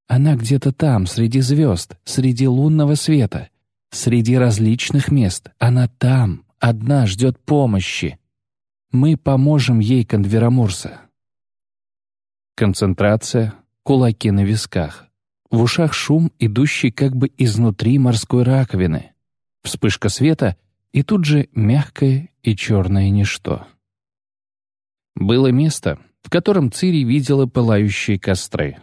«Она где-то там, среди звезд, среди лунного света, среди различных мест. Она там, одна ждет помощи. Мы поможем ей, Кондверамурса». Концентрация, кулаки на висках. В ушах шум, идущий как бы изнутри морской раковины. Вспышка света и тут же мягкое и черное ничто. Было место, в котором Цири видела пылающие костры.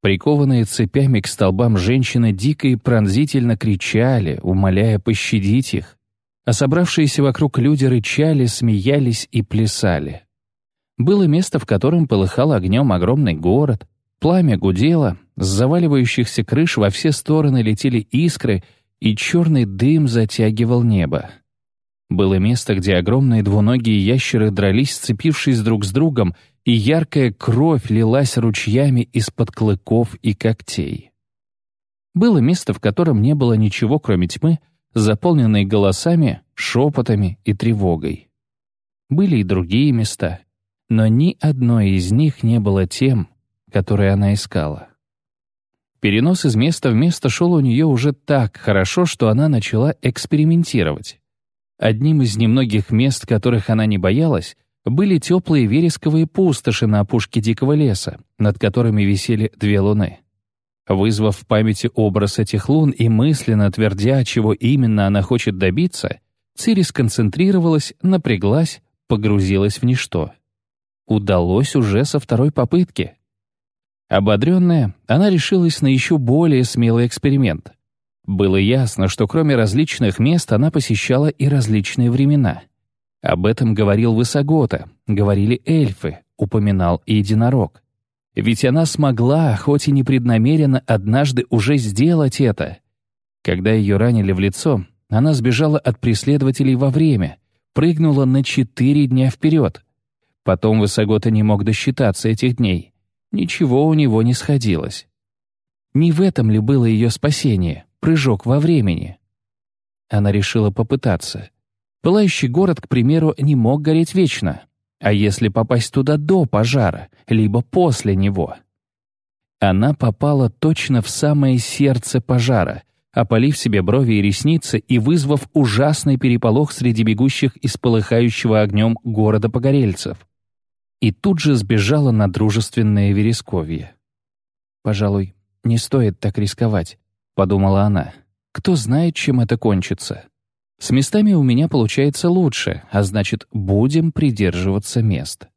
Прикованные цепями к столбам женщины дико и пронзительно кричали, умоляя пощадить их, а собравшиеся вокруг люди рычали, смеялись и плясали. Было место, в котором полыхал огнем огромный город, пламя гудело, с заваливающихся крыш во все стороны летели искры, и черный дым затягивал небо. Было место, где огромные двуногие ящеры дрались, сцепившись друг с другом, и яркая кровь лилась ручьями из-под клыков и когтей. Было место, в котором не было ничего, кроме тьмы, заполненной голосами, шепотами и тревогой. Были и другие места, но ни одно из них не было тем, которое она искала. Перенос из места в место шел у нее уже так хорошо, что она начала экспериментировать. Одним из немногих мест, которых она не боялась, были теплые вересковые пустоши на опушке дикого леса, над которыми висели две луны. Вызвав в памяти образ этих лун и мысленно твердя, чего именно она хочет добиться, Цири сконцентрировалась, напряглась, погрузилась в ничто. Удалось уже со второй попытки. Ободренная, она решилась на еще более смелый эксперимент. Было ясно, что кроме различных мест она посещала и различные времена. Об этом говорил Высогота, говорили эльфы, упоминал и единорог. Ведь она смогла, хоть и непреднамеренно, однажды уже сделать это. Когда ее ранили в лицо, она сбежала от преследователей во время, прыгнула на четыре дня вперед. Потом Высогота не мог досчитаться этих дней. Ничего у него не сходилось. Не в этом ли было ее спасение, прыжок во времени? Она решила попытаться. Пылающий город, к примеру, не мог гореть вечно. А если попасть туда до пожара, либо после него? Она попала точно в самое сердце пожара, опалив себе брови и ресницы и вызвав ужасный переполох среди бегущих из полыхающего огнем города погорельцев и тут же сбежала на дружественное вересковье. «Пожалуй, не стоит так рисковать», — подумала она. «Кто знает, чем это кончится. С местами у меня получается лучше, а значит, будем придерживаться мест.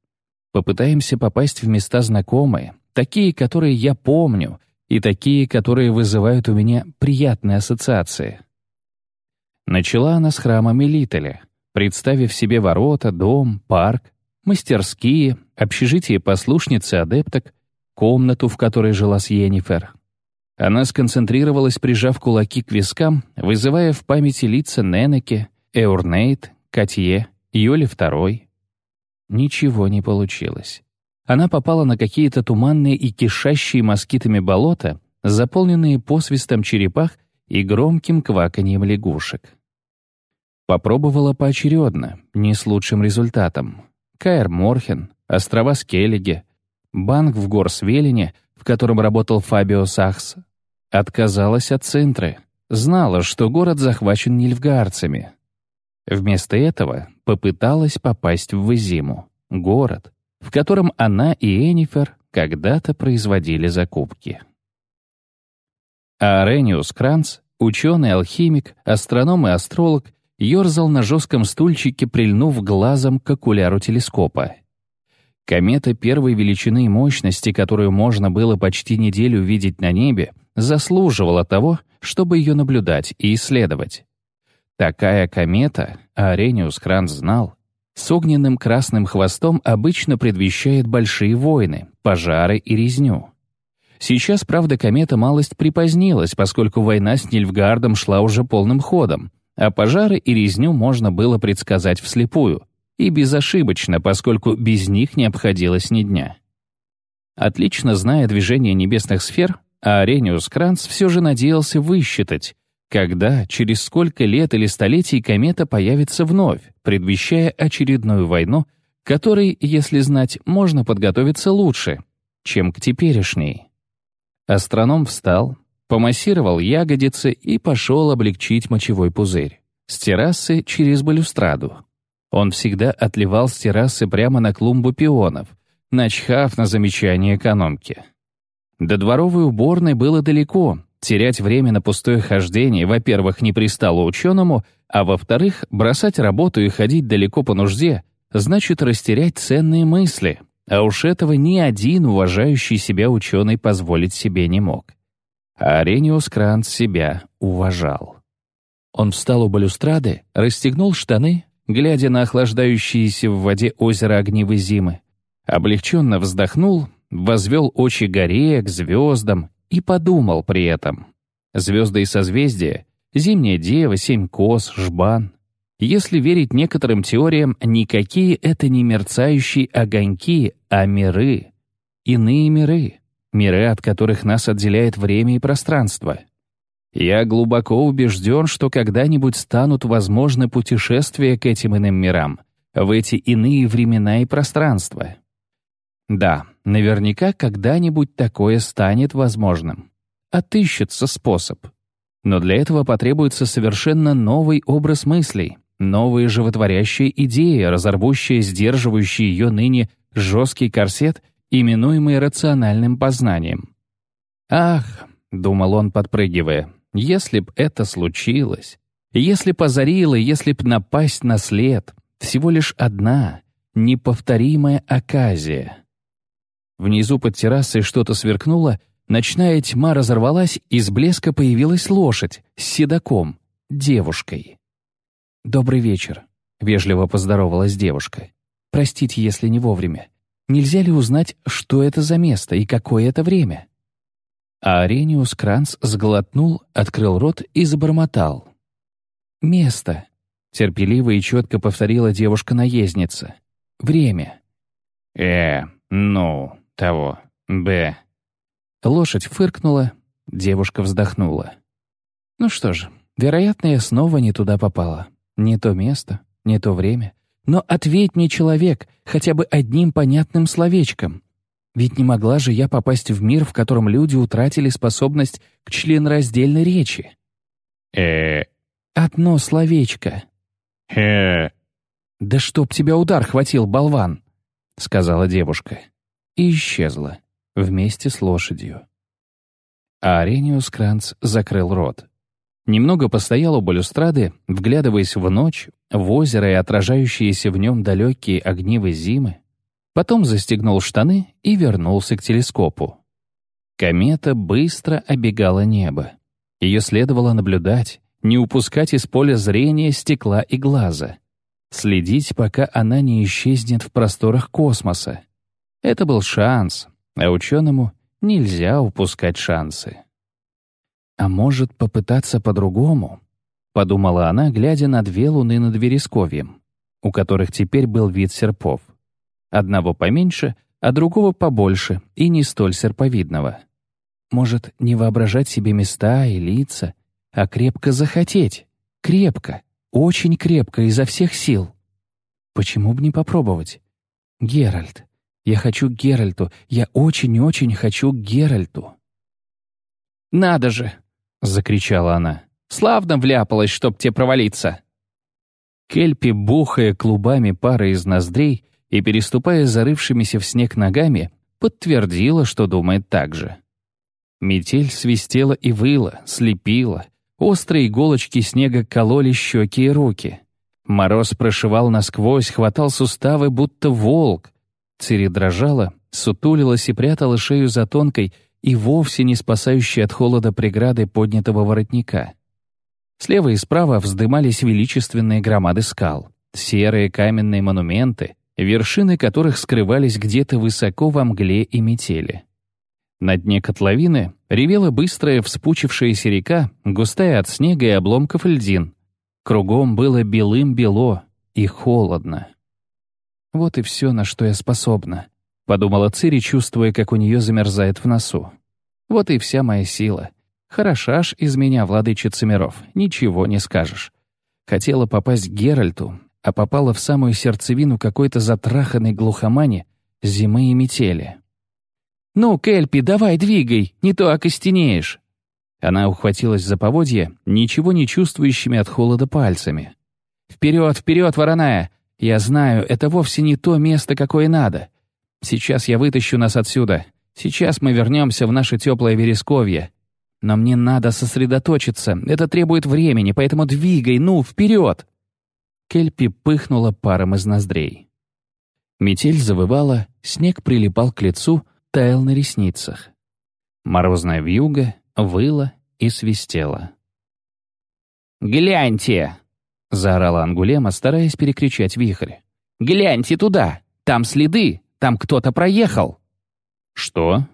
Попытаемся попасть в места знакомые, такие, которые я помню, и такие, которые вызывают у меня приятные ассоциации». Начала она с храма Мелителя, представив себе ворота, дом, парк, мастерские, общежитие послушницы адепток, комнату, в которой жила Сьеннифер. Она сконцентрировалась, прижав кулаки к вискам, вызывая в памяти лица Ненеке, Эурнейт, Катье, Йоли II. Ничего не получилось. Она попала на какие-то туманные и кишащие москитами болота, заполненные посвистом черепах и громким кваканьем лягушек. Попробовала поочередно, не с лучшим результатом. Каэр Морхен, острова Скеллиге, банк в Горсвелине, в котором работал Фабио Сахс. Отказалась от Центры, знала, что город захвачен нильфгаарцами. Вместо этого попыталась попасть в Визиму, город, в котором она и Энифер когда-то производили закупки. А Арениус Кранц, ученый-алхимик, астроном и астролог, ерзал на жестком стульчике, прильнув глазом к окуляру телескопа. Комета первой величины и мощности, которую можно было почти неделю видеть на небе, заслуживала того, чтобы ее наблюдать и исследовать. Такая комета, а Арениус Кранц знал, с огненным красным хвостом обычно предвещает большие войны, пожары и резню. Сейчас, правда, комета малость припозднилась, поскольку война с Нильфгардом шла уже полным ходом, а пожары и резню можно было предсказать вслепую, и безошибочно, поскольку без них не обходилось ни дня. Отлично зная движение небесных сфер, Арениус Кранц все же надеялся высчитать, когда, через сколько лет или столетий комета появится вновь, предвещая очередную войну, которой, если знать, можно подготовиться лучше, чем к теперешней. Астроном встал, помассировал ягодицы и пошел облегчить мочевой пузырь. С террасы через балюстраду. Он всегда отливал с террасы прямо на клумбу пионов, начхав на замечание экономки. До дворовой уборной было далеко. Терять время на пустое хождение, во-первых, не пристало ученому, а во-вторых, бросать работу и ходить далеко по нужде значит растерять ценные мысли, а уж этого ни один уважающий себя ученый позволить себе не мог Арениус Кранц себя уважал. Он встал у балюстрады, расстегнул штаны, глядя на охлаждающиеся в воде озеро огнивы зимы, облегченно вздохнул, возвел очи горе, к звездам и подумал при этом. Звезды и созвездия, зимняя дева, семь кос, жбан. Если верить некоторым теориям, никакие это не мерцающие огоньки, а миры. Иные миры миры, от которых нас отделяет время и пространство, Я глубоко убежден, что когда-нибудь станут возможны путешествия к этим иным мирам, в эти иные времена и пространства. Да, наверняка когда-нибудь такое станет возможным. Отыщется способ. Но для этого потребуется совершенно новый образ мыслей, новые животворящие идеи, разорвущие сдерживающий ее ныне жесткий корсет, именуемый рациональным познанием. «Ах», — думал он, подпрыгивая, — «если б это случилось, если б озарило, если б напасть на след, всего лишь одна, неповторимая оказия». Внизу под террасой что-то сверкнуло, ночная тьма разорвалась, из блеска появилась лошадь с седаком, девушкой. «Добрый вечер», — вежливо поздоровалась девушка. «Простите, если не вовремя. Нельзя ли узнать, что это за место и какое это время?» А Арениус Кранц сглотнул, открыл рот и забормотал. «Место», — терпеливо и четко повторила девушка-наездница. «Время». «Э, ну, того, Б». Лошадь фыркнула, девушка вздохнула. «Ну что ж, вероятно, я снова не туда попала. Не то место, не то время. Но ответь мне, человек, хотя бы одним понятным словечком. Ведь не могла же я попасть в мир, в котором люди утратили способность к членораздельной речи. э Одно словечко. э «Да чтоб тебя удар хватил, болван!» — сказала девушка. И исчезла вместе с лошадью. А Арениус Кранц закрыл рот. Немного постоял у балюстрады, вглядываясь в ночь, в озеро и отражающиеся в нем далекие огнивы зимы. Потом застегнул штаны и вернулся к телескопу. Комета быстро обегала небо. Ее следовало наблюдать, не упускать из поля зрения стекла и глаза. Следить, пока она не исчезнет в просторах космоса. Это был шанс, а ученому нельзя упускать шансы. «А может, попытаться по-другому?» — подумала она, глядя на две луны над Вересковьем, у которых теперь был вид серпов. Одного поменьше, а другого побольше и не столь серповидного. Может, не воображать себе места и лица, а крепко захотеть. Крепко, очень крепко, изо всех сил. Почему бы не попробовать? Геральт. Я хочу к Геральту. Я очень-очень хочу к Геральту. «Надо же!» — закричала она. «Славно вляпалась, чтоб тебе провалиться!» Кельпи, бухая клубами пары из ноздрей и переступая зарывшимися в снег ногами, подтвердила, что думает так же. Метель свистела и выла, слепила. Острые иголочки снега кололи щеки и руки. Мороз прошивал насквозь, хватал суставы, будто волк. Цири дрожала, сутулилась и прятала шею за тонкой, и вовсе не спасающей от холода преграды поднятого воротника. Слева и справа вздымались величественные громады скал, серые каменные монументы, вершины которых скрывались где-то высоко во мгле и метели. На дне котловины ревела быстрая вспучившаяся река, густая от снега и обломков льдин. Кругом было белым-бело и холодно. Вот и все, на что я способна. — подумала Цири, чувствуя, как у нее замерзает в носу. «Вот и вся моя сила. Хороша ж из меня, владычица миров, ничего не скажешь. Хотела попасть к Геральту, а попала в самую сердцевину какой-то затраханной глухомани зимы и метели. «Ну, Кельпи, давай двигай, не то окостенеешь!» Она ухватилась за поводье, ничего не чувствующими от холода пальцами. «Вперед, вперед, вороная! Я знаю, это вовсе не то место, какое надо. Сейчас я вытащу нас отсюда. Сейчас мы вернемся в наше теплое вересковье. Но мне надо сосредоточиться. Это требует времени, поэтому двигай, ну, вперед!» Кельпи пыхнула паром из ноздрей. Метель завывала, снег прилипал к лицу, таял на ресницах. Морозная вьюга выла и свистела. «Гляньте!» — заорала Ангулема, стараясь перекричать вихрь. «Гляньте туда! Там следы! Там кто-то проехал!» «Что?»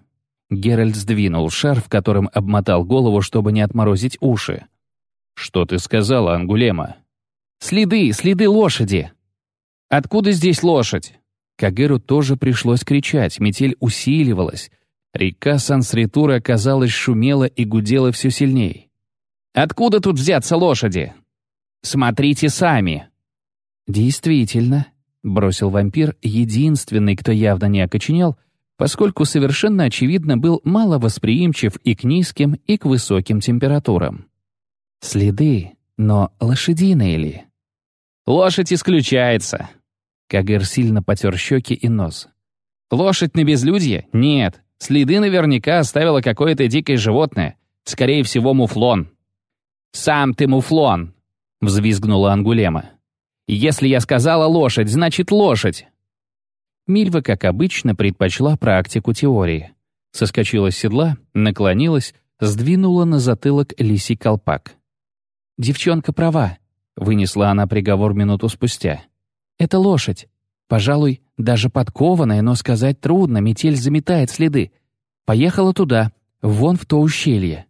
Геральт сдвинул шарф, которым обмотал голову, чтобы не отморозить уши. «Что ты сказала, Ангулема?» «Следы, следы лошади!» «Откуда здесь лошадь?» Кагеру тоже пришлось кричать, метель усиливалась. Река Сан-Сритура, казалось, шумела и гудела все сильней. Откуда тут взяться лошади? Смотрите сами. Действительно, бросил вампир, единственный, кто явно не окоченел, поскольку совершенно очевидно был мало восприимчив и к низким, и к высоким температурам. Следы, но лошадиные ли? Лошадь исключается. Кагыр сильно потер щеки и нос. Лошадь на безлюдье? Нет. Следы наверняка оставило какое-то дикое животное. Скорее всего, муфлон. «Сам ты муфлон!» — взвизгнула Ангулема. «Если я сказала лошадь, значит лошадь!» Мильва, как обычно, предпочла практику теории. Соскочила с седла, наклонилась, сдвинула на затылок лисий колпак. «Девчонка права», — вынесла она приговор минуту спустя. «Это лошадь. Пожалуй, даже подкованная, но сказать трудно, метель заметает следы. Поехала туда, вон в то ущелье».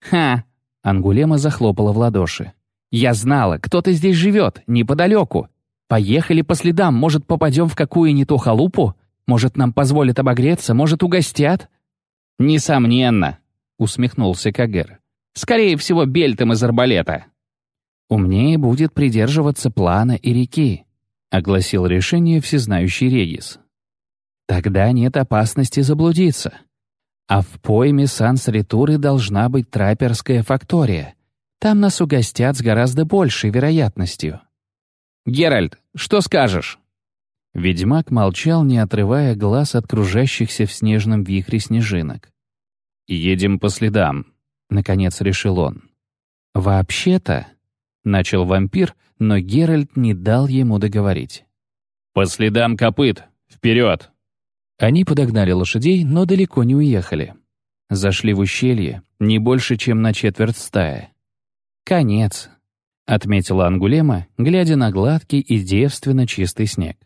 «Ха!» — Ангулема захлопала в ладоши. «Я знала, кто-то здесь живет, неподалеку. Поехали по следам, может, попадем в какую не то халупу? Может, нам позволят обогреться, может, угостят?» «Несомненно», — усмехнулся Кагер. «Скорее всего, бельтом из арбалета». «Умнее будет придерживаться плана и реки», — огласил решение всезнающий Регис. «Тогда нет опасности заблудиться. А в пойме Сан-Сритуры должна быть трапперская фактория. Там нас угостят с гораздо большей вероятностью». «Геральт, что скажешь?» Ведьмак молчал, не отрывая глаз от кружащихся в снежном вихре снежинок. «Едем по следам», — наконец решил он. «Вообще-то», — начал вампир, но Геральт не дал ему договорить. «По следам копыт! Вперед!» Они подогнали лошадей, но далеко не уехали. Зашли в ущелье, не больше, чем на четверть стая. «Конец», — отметила Ангулема, глядя на гладкий и девственно чистый снег.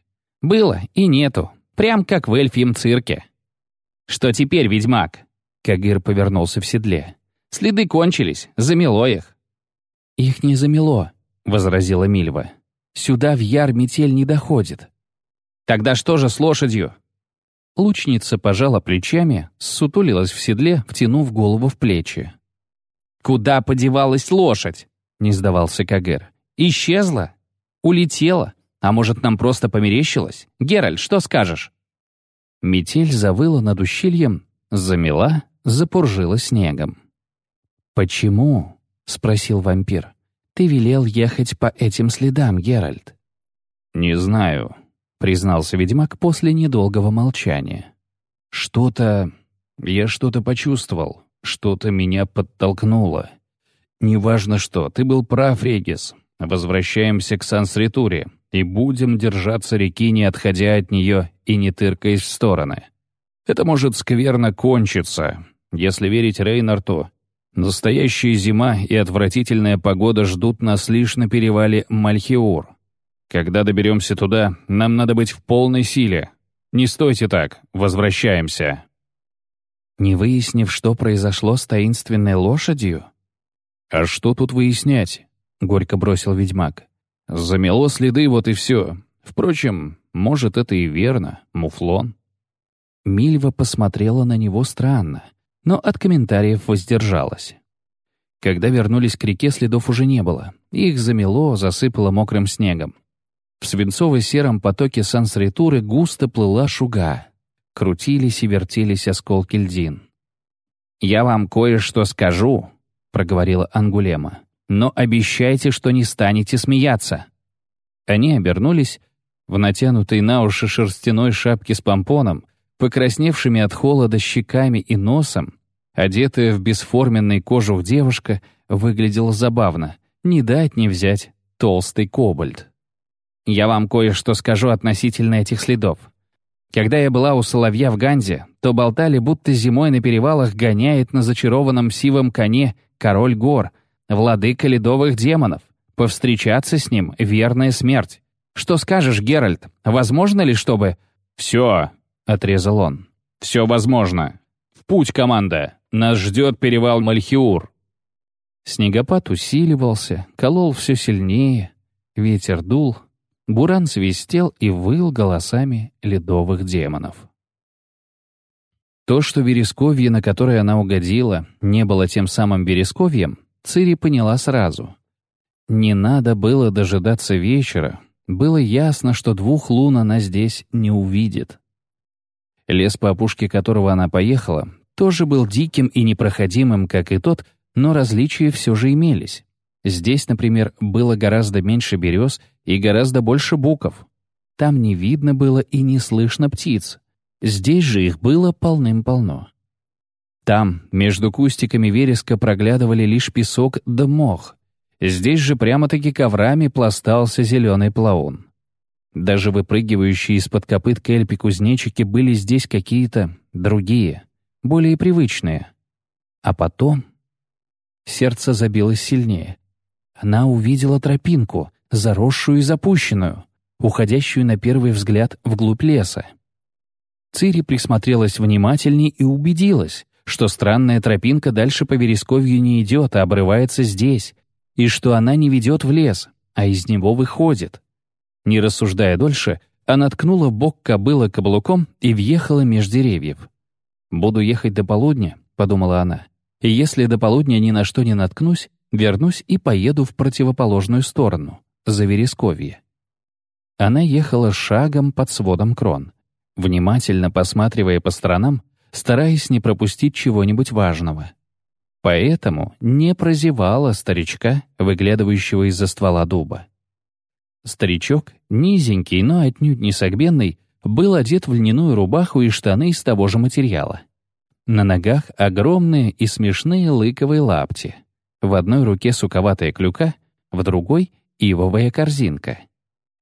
«Было и нету, прям как в эльфьем цирке». «Что теперь, ведьмак?» Кагыр повернулся в седле. «Следы кончились, замело их». «Их не замело», — возразила Мильва. «Сюда в яр метель не доходит». «Тогда что же с лошадью?» Лучница пожала плечами, ссутулилась в седле, втянув голову в плечи. «Куда подевалась лошадь?» — не сдавался Кагер. «Исчезла? Улетела? А может, нам просто померещилось? Геральт, что скажешь?» Метель завыла над ущельем, замела, запуржила снегом. «Почему?» — спросил вампир. «Ты велел ехать по этим следам, Геральт». «Не знаю», — признался ведьмак после недолгого молчания. «Что-то... Я что-то почувствовал, что-то меня подтолкнуло. Неважно что, ты был прав, Регис. Возвращаемся к Сансритуре и будем держаться реки, не отходя от нее и не тыркаясь в стороны. Это может скверно кончиться. Если верить Рейнарту, Настоящая зима и отвратительная погода ждут нас лишь на перевале Мальхиур. Когда доберемся туда, нам надо быть в полной силе. Не стойте так, возвращаемся». Не выяснив, что произошло с таинственной лошадью? «А что тут выяснять?» — горько бросил ведьмак. «Замело следы, вот и все. Впрочем, может, это и верно, муфлон». Мильва посмотрела на него странно — но от комментариев воздержалась. Когда вернулись к реке, следов уже не было. Их замело, засыпало мокрым снегом. В свинцово-сером потоке сансритуры густо плыла шуга. Крутились и вертелись осколки льдин. «Я вам кое-что скажу», — проговорила Ангулема. «Но обещайте, что не станете смеяться». Они обернулись. В натянутой на уши шерстяной шапке с помпоном, покрасневшими от холода щеками и носом, Одетая в бесформенный кожух девушка выглядела забавно. Не дать не взять толстый кобальт. Я вам кое-что скажу относительно этих следов. Когда я была у Соловья в Ганзе, то болтали, будто зимой на перевалах гоняет на зачарованном сивом коне король гор, владыка ледовых демонов. Повстречаться с ним — верная смерть. Что скажешь, Геральт, возможно ли, чтобы... «Все», — отрезал он. «Все возможно. В путь, команда!» Нас ждет перевал Мальхиур». Снегопад усиливался, колол все сильнее, ветер дул, буран свистел и выл голосами ледовых демонов. То, что вересковье, на которое она угодила, не было тем самым вересковьем, Цири поняла сразу. Не надо было дожидаться вечера. Было ясно, что двух лун она здесь не увидит. Лес, по опушке которого она поехала, тоже был диким и непроходимым, как и тот, но различия все же имелись. Здесь, например, было гораздо меньше берез и гораздо больше буков. Там не видно было и не слышно птиц. Здесь же их было полным-полно. Там, между кустиками вереска, проглядывали лишь песок да мох. Здесь же прямо-таки коврами пластался зеленый плаун. Даже выпрыгивающие из-под копыт кельпи кузнечики были здесь какие-то другие, более привычные. А потом сердце забилось сильнее. Она увидела тропинку, заросшую и запущенную, уходящую на первый взгляд вглубь леса. Цири присмотрелась внимательней и убедилась, что странная тропинка дальше по вересковью не идет, а обрывается здесь, и что она не ведет в лес, а из него выходит. Не рассуждая дольше, она ткнула бок кобыла каблуком и въехала меж деревьев. «Буду ехать до полудня», — подумала она, «и если до полудня ни на что не наткнусь, вернусь и поеду в противоположную сторону, за Вересковье». Она ехала шагом под сводом крон, внимательно посматривая по сторонам, стараясь не пропустить чего-нибудь важного. Поэтому не прозевала старичка, выглядывающего из-за ствола дуба. Старичок, низенький, но отнюдь не согбенный, был одет в льняную рубаху и штаны из того же материала. На ногах огромные и смешные лыковые лапти. В одной руке суковатая клюка, в другой — ивовая корзинка.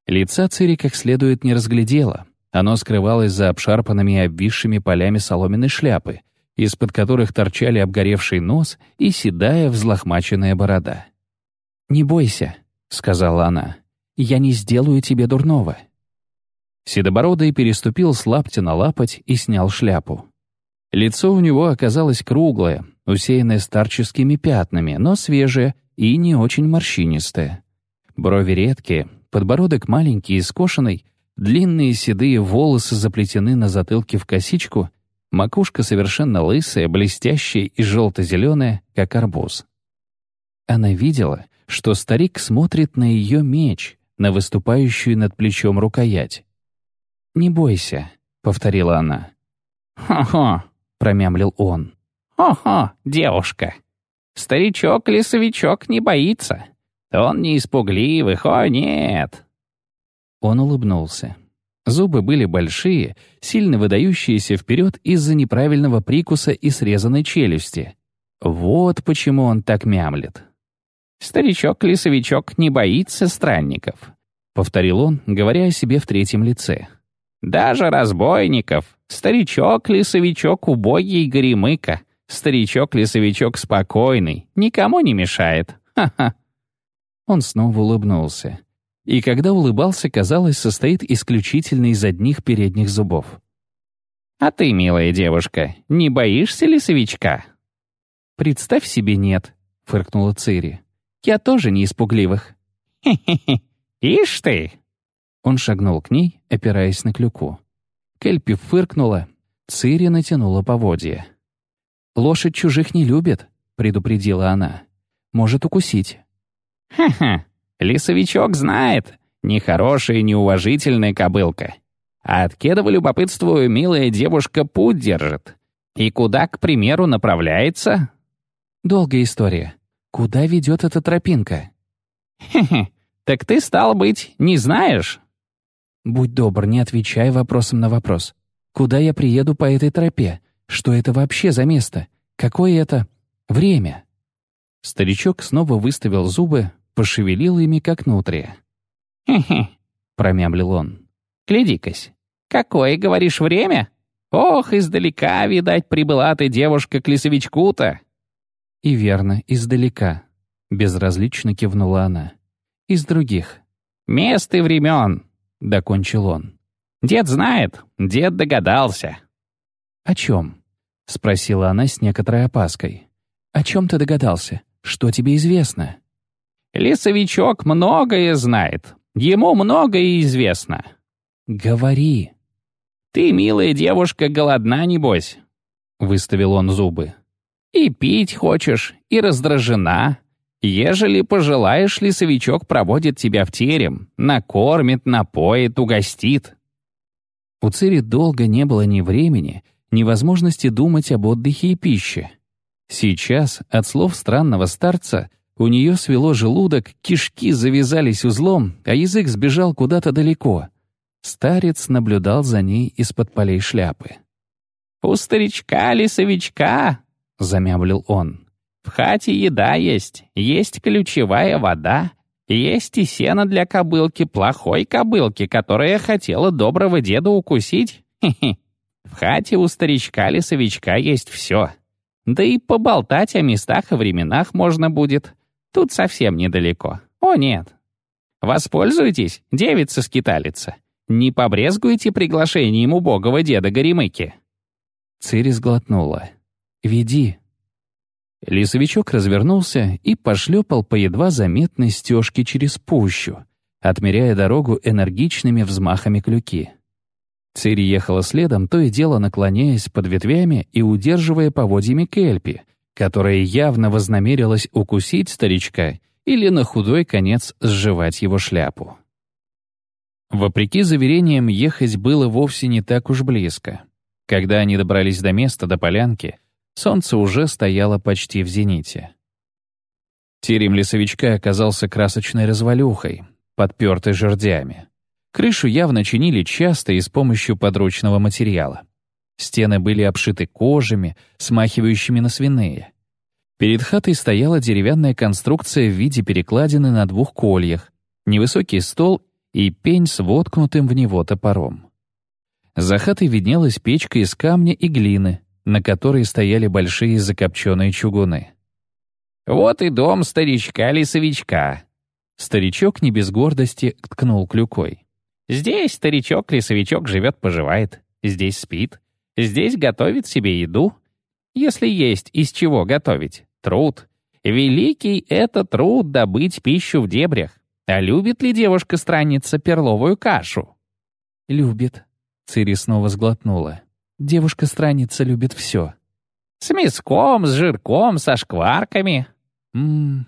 Лица Цири как следует не разглядела. Оно скрывалось за обшарпанными и обвисшими полями соломенной шляпы, из-под которых торчали обгоревший нос и седая взлохмаченная борода. «Не бойся», — сказала она, — «я не сделаю тебе дурного». Седобородый переступил с лаптя на лапоть и снял шляпу. Лицо у него оказалось круглое, усеянное старческими пятнами, но свежее и не очень морщинистое. Брови редкие, подбородок маленький и скошенный, длинные седые волосы заплетены на затылке в косичку, макушка совершенно лысая, блестящая и желто-зеленая, как арбуз. Она видела, что старик смотрит на ее меч, на выступающую над плечом рукоять. «Не бойся», — повторила она. «Хо-хо», — промямлил он. «Хо-хо, девушка. Старичок-лесовичок не боится. Он не испугливый, о нет!» Он улыбнулся. Зубы были большие, сильно выдающиеся вперед из-за неправильного прикуса и срезанной челюсти. Вот почему он так мямлет. «Старичок-лесовичок не боится странников», — повторил он, говоря о себе в третьем лице. Даже разбойников. Старичок-лесовичок убогий горемыка. Старичок-лесовичок спокойный. Никому не мешает. Ха-ха. Он снова улыбнулся. И когда улыбался, казалось, состоит исключительно из одних передних зубов. «А ты, милая девушка, не боишься лесовичка?» «Представь себе, нет», — фыркнула Цири. «Я тоже не испугливых». «Хе-хе-хе, ишь ты!» Он шагнул к ней, опираясь на клюку. Кельпи фыркнула, Цири натянула поводья. «Лошадь чужих не любит», — предупредила она. «Может укусить». «Ха-ха, лесовичок знает. Нехорошая, неуважительная кобылка. А от кедова любопытствую милая девушка путь держит. И куда, к примеру, направляется?» «Долгая история. Куда ведет эта тропинка?» «Хе-хе, так ты, стал быть, не знаешь?» Будь добр, не отвечай вопросом на вопрос. Куда я приеду по этой тропе? Что это вообще за место? Какое это время?» Старичок снова выставил зубы, пошевелил ими, как нутрия. «Хе-хе», — промямлил он. «Гляди-кась, какое, говоришь, время? Ох, издалека, видать, прибыла ты девушка к лесовичку-то». «И верно, издалека», — безразлично кивнула она. «Из других». «Мест и времен. — докончил он. «Дед знает, дед догадался». «О чем?» — спросила она с некоторой опаской. «О чем ты догадался? Что тебе известно?» «Лесовичок многое знает. Ему многое известно». «Говори». «Ты, милая девушка, голодна, небось?» — выставил он зубы. «И пить хочешь, и раздражена, Ежели пожелаешь, лесовичок проводит тебя в терем, накормит, напоит, угостит». У Цири долго не было ни времени, ни возможности думать об отдыхе и пище. Сейчас, от слов странного старца, у нее свело желудок, кишки завязались узлом, а язык сбежал куда-то далеко. Старец наблюдал за ней из-под полей шляпы. «У старичка-лесовичка», — замямлил он, — «в хате еда есть, есть ключевая вода, есть и сено для кобылки, плохой кобылки, которая хотела доброго деда укусить. Хе -хе. В хате у старичка-лесовичка есть все. Да и поболтать о местах и временах можно будет. Тут совсем недалеко. О, нет. Воспользуйтесь, девица-скиталица. Не побрезгуйте приглашением убогого деда Горемыки. Цири сглотнула. «Веди». Лесовичок развернулся и пошлепал по едва заметной стежке через пущу, отмеряя дорогу энергичными взмахами клюки. Цири ехала следом, то и дело наклоняясь под ветвями и удерживая поводьями Кельпи, которая явно вознамерилась укусить старичка или на худой конец сживать его шляпу. Вопреки заверениям, ехать было вовсе не так уж близко. Когда они добрались до места, до полянки, солнце уже стояло почти в зените. Терем лесовичка оказался красочной развалюхой, подпертой жердями. Крышу явно чинили часто и с помощью подручного материала. Стены были обшиты кожами, смахивающими на свиные. Перед хатой стояла деревянная конструкция в виде перекладины на двух кольях, невысокий стол и пень с воткнутым в него топором. За хатой виднелась печка из камня и глины, на которой стояли большие закопченные чугуны. «Вот и дом старичка-лесовичка». Старичок не без гордости ткнул клюкой. Здесь старичок-лесовичок живет-поживает, здесь спит, здесь готовит себе еду. Если есть из чего готовить, труд. Великий — это труд добыть пищу в дебрях. А любит ли девушка-странница перловую кашу? «Любит», — Цири снова сглотнула. «Девушка-странница любит все». «С мяском, с жирком, со шкварками». «Ммм...»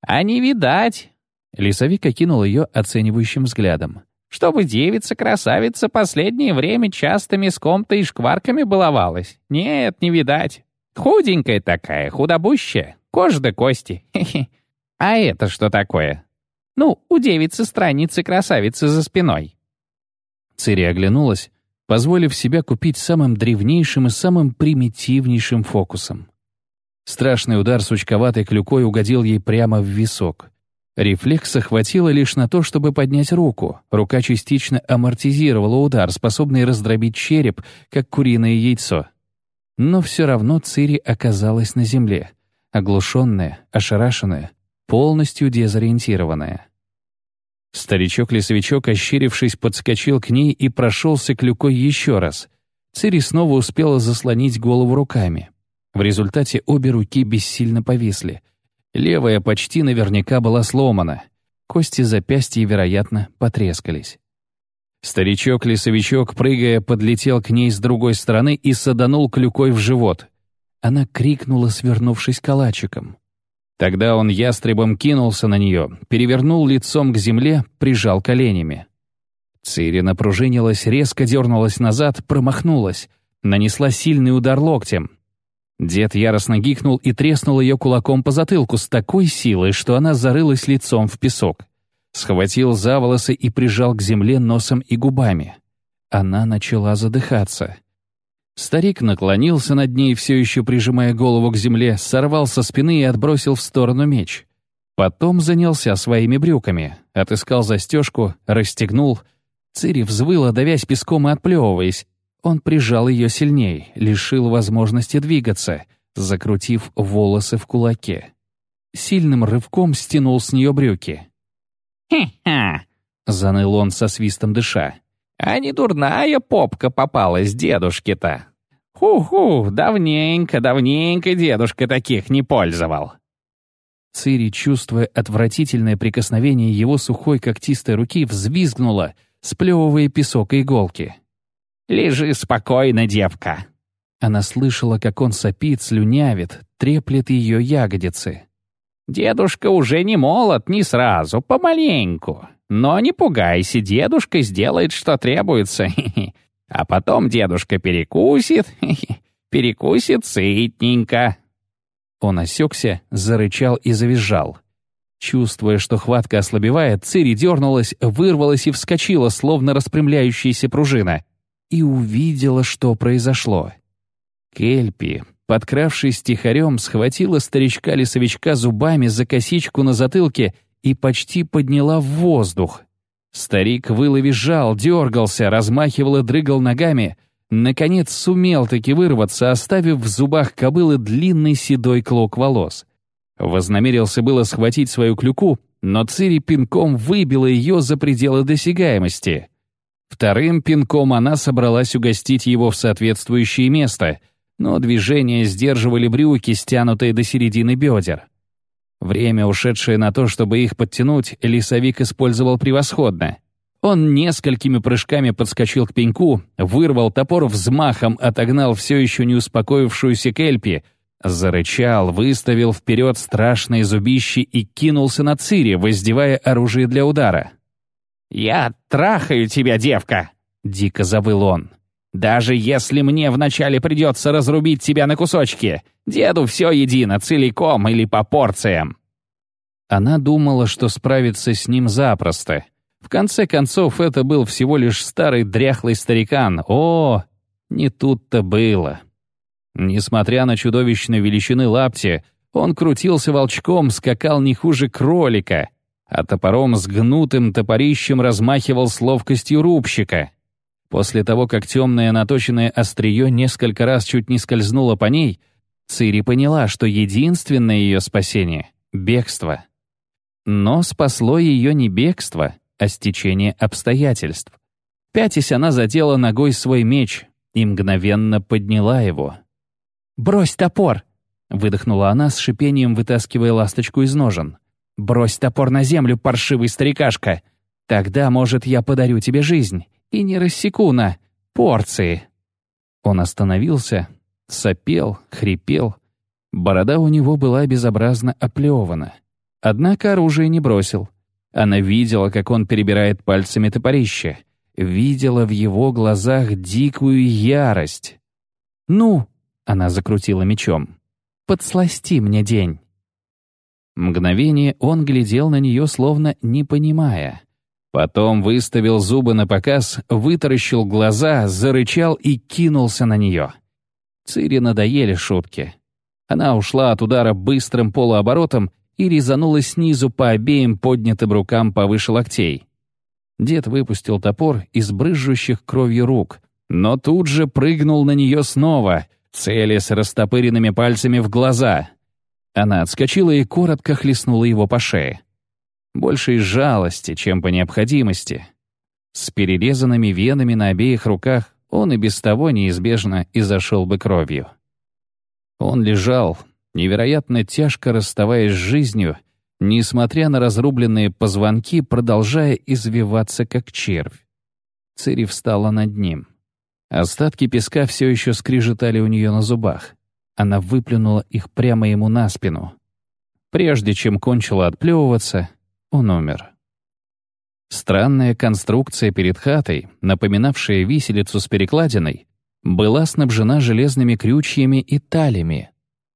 «А не видать». Лесовик окинул ее оценивающим взглядом чтобы девица-красавица последнее время часто мяском-то и шкварками баловалась. Нет, не видать. Худенькая такая, худобущая, кожа до кости. [LAUGHS] А это что такое? Ну, у девицы-странницы-красавицы за спиной. Цири оглянулась, позволив себя купить самым древнейшим и самым примитивнейшим фокусом. Страшный удар сучковатой клюкой угодил ей прямо в висок. Рефлекса хватило лишь на то, чтобы поднять руку. Рука частично амортизировала удар, способный раздробить череп, как куриное яйцо. Но все равно Цири оказалась на земле, оглушенная, ошарашенная, полностью дезориентированная. Старичок-лесовичок, ощерившись, подскочил к ней и прошелся клюкой еще раз. Цири снова успела заслонить голову руками. В результате обе руки бессильно повисли — Левая почти наверняка была сломана. Кости запястья, вероятно, потрескались. Старичок-лесовичок, прыгая, подлетел к ней с другой стороны и саданул клюкой в живот. Она крикнула, свернувшись калачиком. Тогда он ястребом кинулся на нее, перевернул лицом к земле, прижал коленями. Цири напружинилась, резко дернулась назад, промахнулась, нанесла сильный удар локтем. Дед яростно гикнул и треснул ее кулаком по затылку с такой силой, что она зарылась лицом в песок. Схватил за волосы и прижал к земле носом и губами. Она начала задыхаться. Старик наклонился над ней, все еще прижимая голову к земле, сорвал со спины и отбросил в сторону меч. Потом занялся своими брюками, отыскал застежку, расстегнул. Цири взвыла, давясь песком и отплевываясь, он прижал ее сильней, лишил возможности двигаться, закрутив волосы в кулаке. Сильным рывком стянул с нее брюки. «Хе-ха!» — заныл он со свистом дыша. «А не дурная попка попалась дедушке-то! Ху-ху, давненько, давненько дедушка таких не пользовал!» Цири, чувствуя отвратительное прикосновение его сухой когтистой руки, взвизгнула, сплевывая песок и иголки. Лежи спокойно, девка». Она слышала, как он сопит, слюнявит, треплет ее ягодицы. Дедушка уже не молод, не сразу, помаленьку. Но не пугайся, дедушка сделает, что требуется. [LAUGHS] А потом дедушка перекусит, перекусит сытненько». Он осекся, зарычал и завизжал. Чувствуя, что хватка ослабевает, Цири дернулась, вырвалась и вскочила, словно распрямляющаяся пружина, и увидела, что произошло. Кельпи, подкравшись тихорем, схватила старичка-лесовичка зубами за косичку на затылке и почти подняла в воздух. Старик выл и дергался, размахивал и дрыгал ногами, наконец сумел таки вырваться, оставив в зубах кобылы длинный седой клок волос. Вознамерился было схватить свою клюку, но Цири пинком выбила ее за пределы досягаемости. Вторым пинком она собралась угостить его в соответствующее место — но движения сдерживали брюки, стянутые до середины бедер. Время, ушедшее на то, чтобы их подтянуть, лесовик использовал превосходно. Он несколькими прыжками подскочил к пеньку, вырвал топор взмахом, отогнал все еще не успокоившуюся Кельпи, зарычал, выставил вперед страшные зубищи и кинулся на Цири, воздевая оружие для удара. «Я трахаю тебя, девка!» — дико завыл он. Даже если мне вначале придется разрубить тебя на кусочки, деду все едино, целиком или по порциям». Она думала, что справится с ним запросто. В конце концов, это был всего лишь старый дряхлый старикан. О, не тут-то было. Несмотря на чудовищные величины лапти, он крутился волчком, скакал не хуже кролика, а топором с гнутым топорищем размахивал с ловкостью рубщика. После того, как темное наточенное острие несколько раз чуть не скользнуло по ней, Цири поняла, что единственное ее спасение — бегство. Но спасло ее не бегство, а стечение обстоятельств. Пятясь, она задела ногой свой меч и мгновенно подняла его. «Брось топор!» — выдохнула она с шипением, вытаскивая ласточку из ножен. «Брось топор на землю, паршивый старикашка! Тогда, может, я подарю тебе жизнь и не рассеку на порции». Он остановился, сопел, хрипел. Борода у него была безобразно оплевана. Однако оружие не бросил. Она видела, как он перебирает пальцами топорище. Видела в его глазах дикую ярость. «Ну!» — она закрутила мечом. «Подсласти мне день!» Мгновение он глядел на нее, словно не понимая. Потом выставил зубы на показ, вытаращил глаза, зарычал и кинулся на нее. Цири надоели шутки. Она ушла от удара быстрым полуоборотом и резанула снизу по обеим поднятым рукам повыше локтей. Дед выпустил топор из брызжущих кровью рук, но тут же прыгнул на нее снова, целясь растопыренными пальцами в глаза. Она отскочила и коротко хлестнула его по шее. Больше из жалости, чем по необходимости. С перерезанными венами на обеих руках он и без того неизбежно изошел бы кровью. Он лежал, невероятно тяжко расставаясь с жизнью, несмотря на разрубленные позвонки, продолжая извиваться как червь. Цири встала над ним. Остатки песка все еще скрижетали у нее на зубах. Она выплюнула их прямо ему на спину. Прежде чем кончила отплевываться, он умер. Странная конструкция перед хатой, напоминавшая виселицу с перекладиной, была снабжена железными крючьями и талями.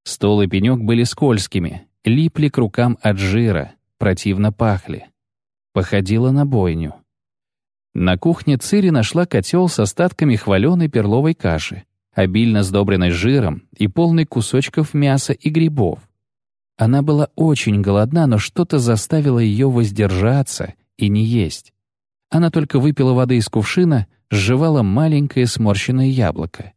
Стол и пенек были скользкими, липли к рукам от жира, противно пахли. Походила на бойню. На кухне Цири нашла котел с остатками хваленой перловой каши, обильно сдобренной жиром и полный кусочков мяса и грибов. Она была очень голодна, но что-то заставило ее воздержаться и не есть. Она только выпила воды из кувшина, сживала маленькое сморщенное яблоко.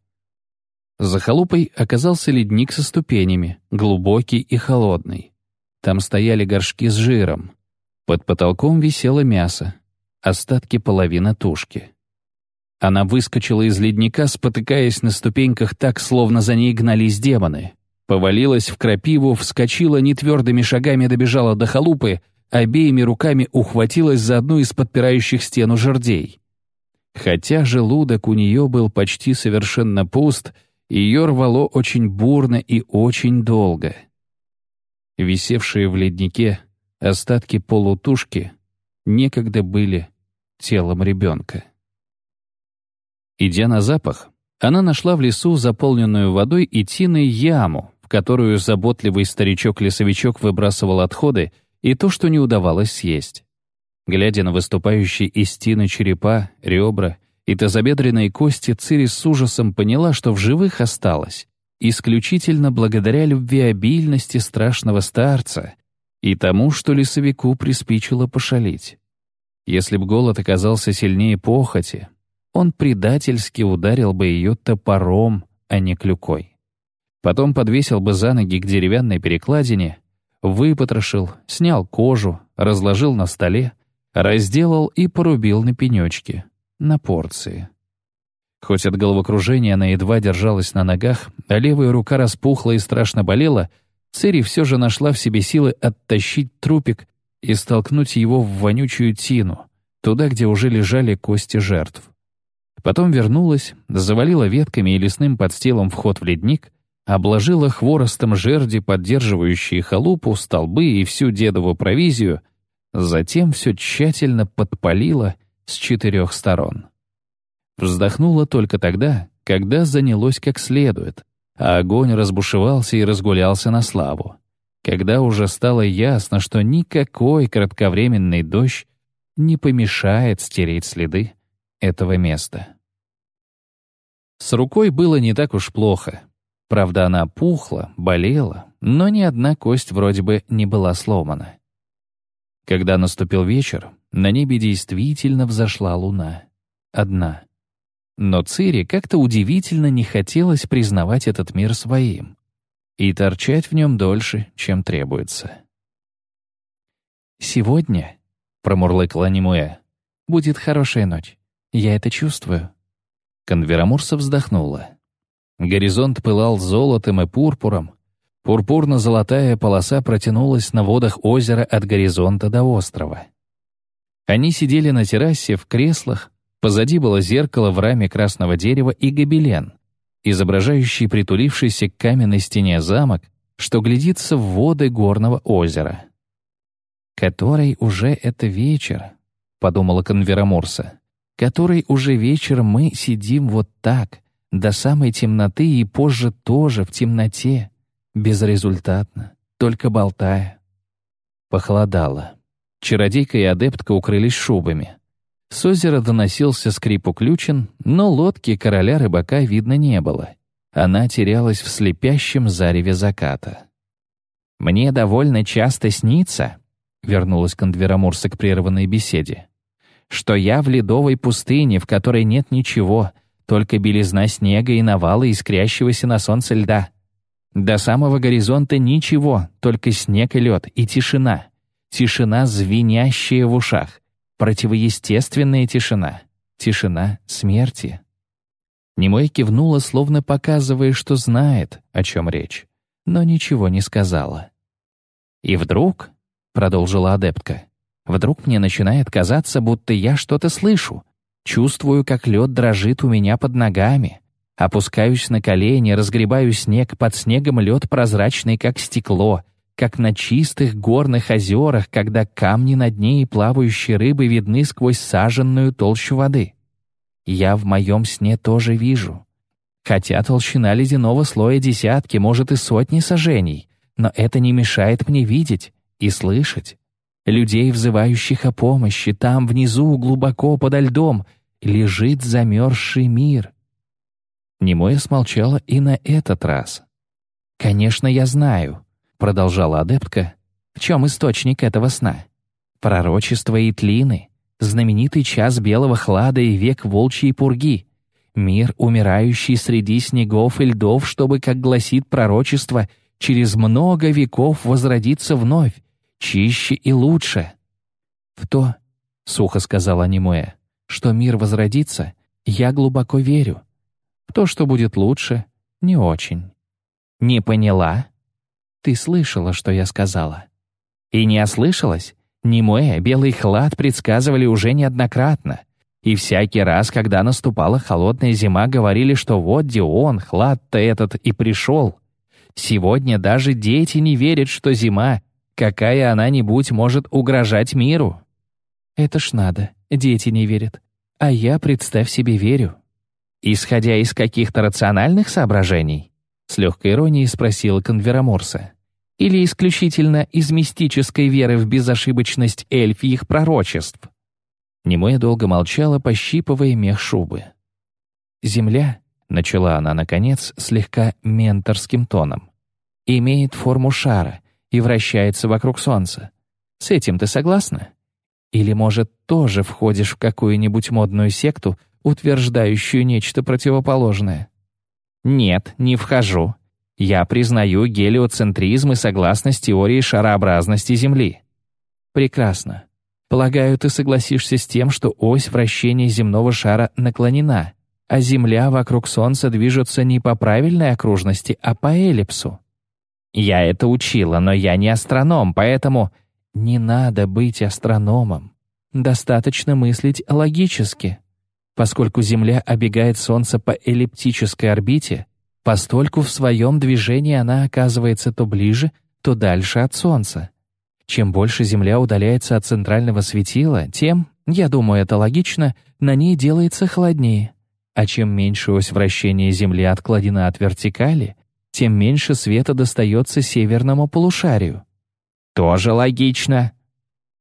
За халупой оказался ледник со ступенями, глубокий и холодный. Там стояли горшки с жиром. Под потолком висело мясо, остатки половины тушки. Она выскочила из ледника, спотыкаясь на ступеньках так, словно за ней гнались демоны. Повалилась в крапиву, вскочила нетвердыми шагами, добежала до халупы, обеими руками ухватилась за одну из подпирающих стену жердей. Хотя желудок у нее был почти совершенно пуст, ее рвало очень бурно и очень долго. висевшие в леднике остатки полутушки, некогда были телом ребенка. Идя на запах, она нашла в лесу заполненную водой и тиной яму, в которую заботливый старичок-лесовичок выбрасывал отходы и то, что не удавалось съесть. Глядя на выступающие из тины черепа, ребра и тазобедренные кости, Цири с ужасом поняла, что в живых осталась исключительно благодаря любвеобильности страшного старца и тому, что лесовику приспичило пошалить. Если б голод оказался сильнее похоти, он предательски ударил бы ее топором, а не клюкой. Потом подвесил бы за ноги к деревянной перекладине, выпотрошил, снял кожу, разложил на столе, разделал и порубил на пенечки, на порции. Хоть от головокружения она едва держалась на ногах, а левая рука распухла и страшно болела, Цири все же нашла в себе силы оттащить трупик и столкнуть его в вонючую тину, туда, где уже лежали кости жертв. Потом вернулась, завалила ветками и лесным подстилом вход в ледник, обложила хворостом жерди, поддерживающие халупу, столбы и всю дедову провизию, затем все тщательно подпалила с четырех сторон. Вздохнула только тогда, когда занялось как следует, а огонь разбушевался и разгулялся на славу. Когда уже стало ясно, что никакой кратковременный дождь не помешает стереть следы этого места. С рукой было не так уж плохо. Правда, она пухла, болела, но ни одна кость вроде бы не была сломана. Когда наступил вечер, на небе действительно взошла луна. Одна. Но Цири как-то удивительно не хотелось признавать этот мир своим и торчать в нем дольше, чем требуется. «Сегодня», — промурлыкала Немуэ, — «будет хорошая ночь. Я это чувствую». Конверамурса вздохнула. Горизонт пылал золотом и пурпуром. Пурпурно-золотая полоса протянулась на водах озера от горизонта до острова. Они сидели на террасе в креслах, позади было зеркало в раме красного дерева и гобелен, изображающий притулившийся к каменной стене замок, что глядится в воды горного озера. «Который уже это вечер», — подумала Конверамурса который уже вечером мы сидим вот так, до самой темноты и позже тоже в темноте, безрезультатно, только болтая. Похолодало. Чародейка и адептка укрылись шубами. С озера доносился скрип уключен, но лодки короля рыбака видно не было. Она терялась в слепящем зареве заката. «Мне довольно часто снится», — вернулась Кондверамурса к прерванной беседе, что я в ледовой пустыне, в которой нет ничего, только белизна снега и навалы искрящегося на солнце льда. До самого горизонта ничего, только снег и лед, и тишина. Тишина, звенящая в ушах. Противоестественная тишина. Тишина смерти. Немой кивнула, словно показывая, что знает, о чем речь, но ничего не сказала. «И вдруг», — продолжила адептка, Вдруг мне начинает казаться, будто я что-то слышу. Чувствую, как лед дрожит у меня под ногами. Опускаюсь на колени, разгребаю снег, под снегом лед прозрачный, как стекло, как на чистых горных озерах, когда камни на дне и плавающие рыбы видны сквозь саженную толщу воды. Я в моем сне тоже вижу. Хотя толщина ледяного слоя десятки, может и сотни сажений, но это не мешает мне видеть и слышать людей, взывающих о помощи, там, внизу, глубоко подо льдом, лежит замерзший мир. Немоя смолчала и на этот раз. «Конечно, я знаю», — продолжала адептка, «в чем источник этого сна? Пророчество Итлины, знаменитый час белого хлада и век волчьей пурги, мир, умирающий среди снегов и льдов, чтобы, как гласит пророчество, через много веков возродиться вновь, чище и лучше. В то, — сухо сказала Немуэ, — что мир возродится, я глубоко верю. В то, что будет лучше, не очень. Не поняла? Ты слышала, что я сказала. И не ослышалась? Немуэ, белый хлад предсказывали уже неоднократно. И всякий раз, когда наступала холодная зима, говорили, что вот где он, хлад-то этот, и пришел. Сегодня даже дети не верят, что зима, какая она-нибудь, может угрожать миру. Это ж надо, дети не верят. А я, представь себе, верю. Исходя из каких-то рациональных соображений? С легкой иронией спросила Конвераморса. Или исключительно из мистической веры в безошибочность эльфьих пророчеств? Немоя долго молчала, пощипывая мех шубы. «Земля», — начала она, наконец, слегка менторским тоном, «имеет форму шара и вращается вокруг Солнца. С этим ты согласна? Или, может, тоже входишь в какую-нибудь модную секту, утверждающую нечто противоположное?» «Нет, не вхожу. Я признаю гелиоцентризм и согласна с теорией шарообразности Земли». «Прекрасно. Полагаю, ты согласишься с тем, что ось вращения земного шара наклонена, а Земля вокруг Солнца движется не по правильной окружности, а по эллипсу. Я это учила, но я не астроном, поэтому не надо быть астрономом. Достаточно мыслить логически. Поскольку Земля обегает Солнце по эллиптической орбите, постольку в своем движении она оказывается то ближе, то дальше от Солнца. Чем больше Земля удаляется от центрального светила, тем, я думаю, это логично, на ней делается холоднее. А чем меньше ось вращения Земли откладена от вертикали, тем меньше света достается северному полушарию. Тоже логично.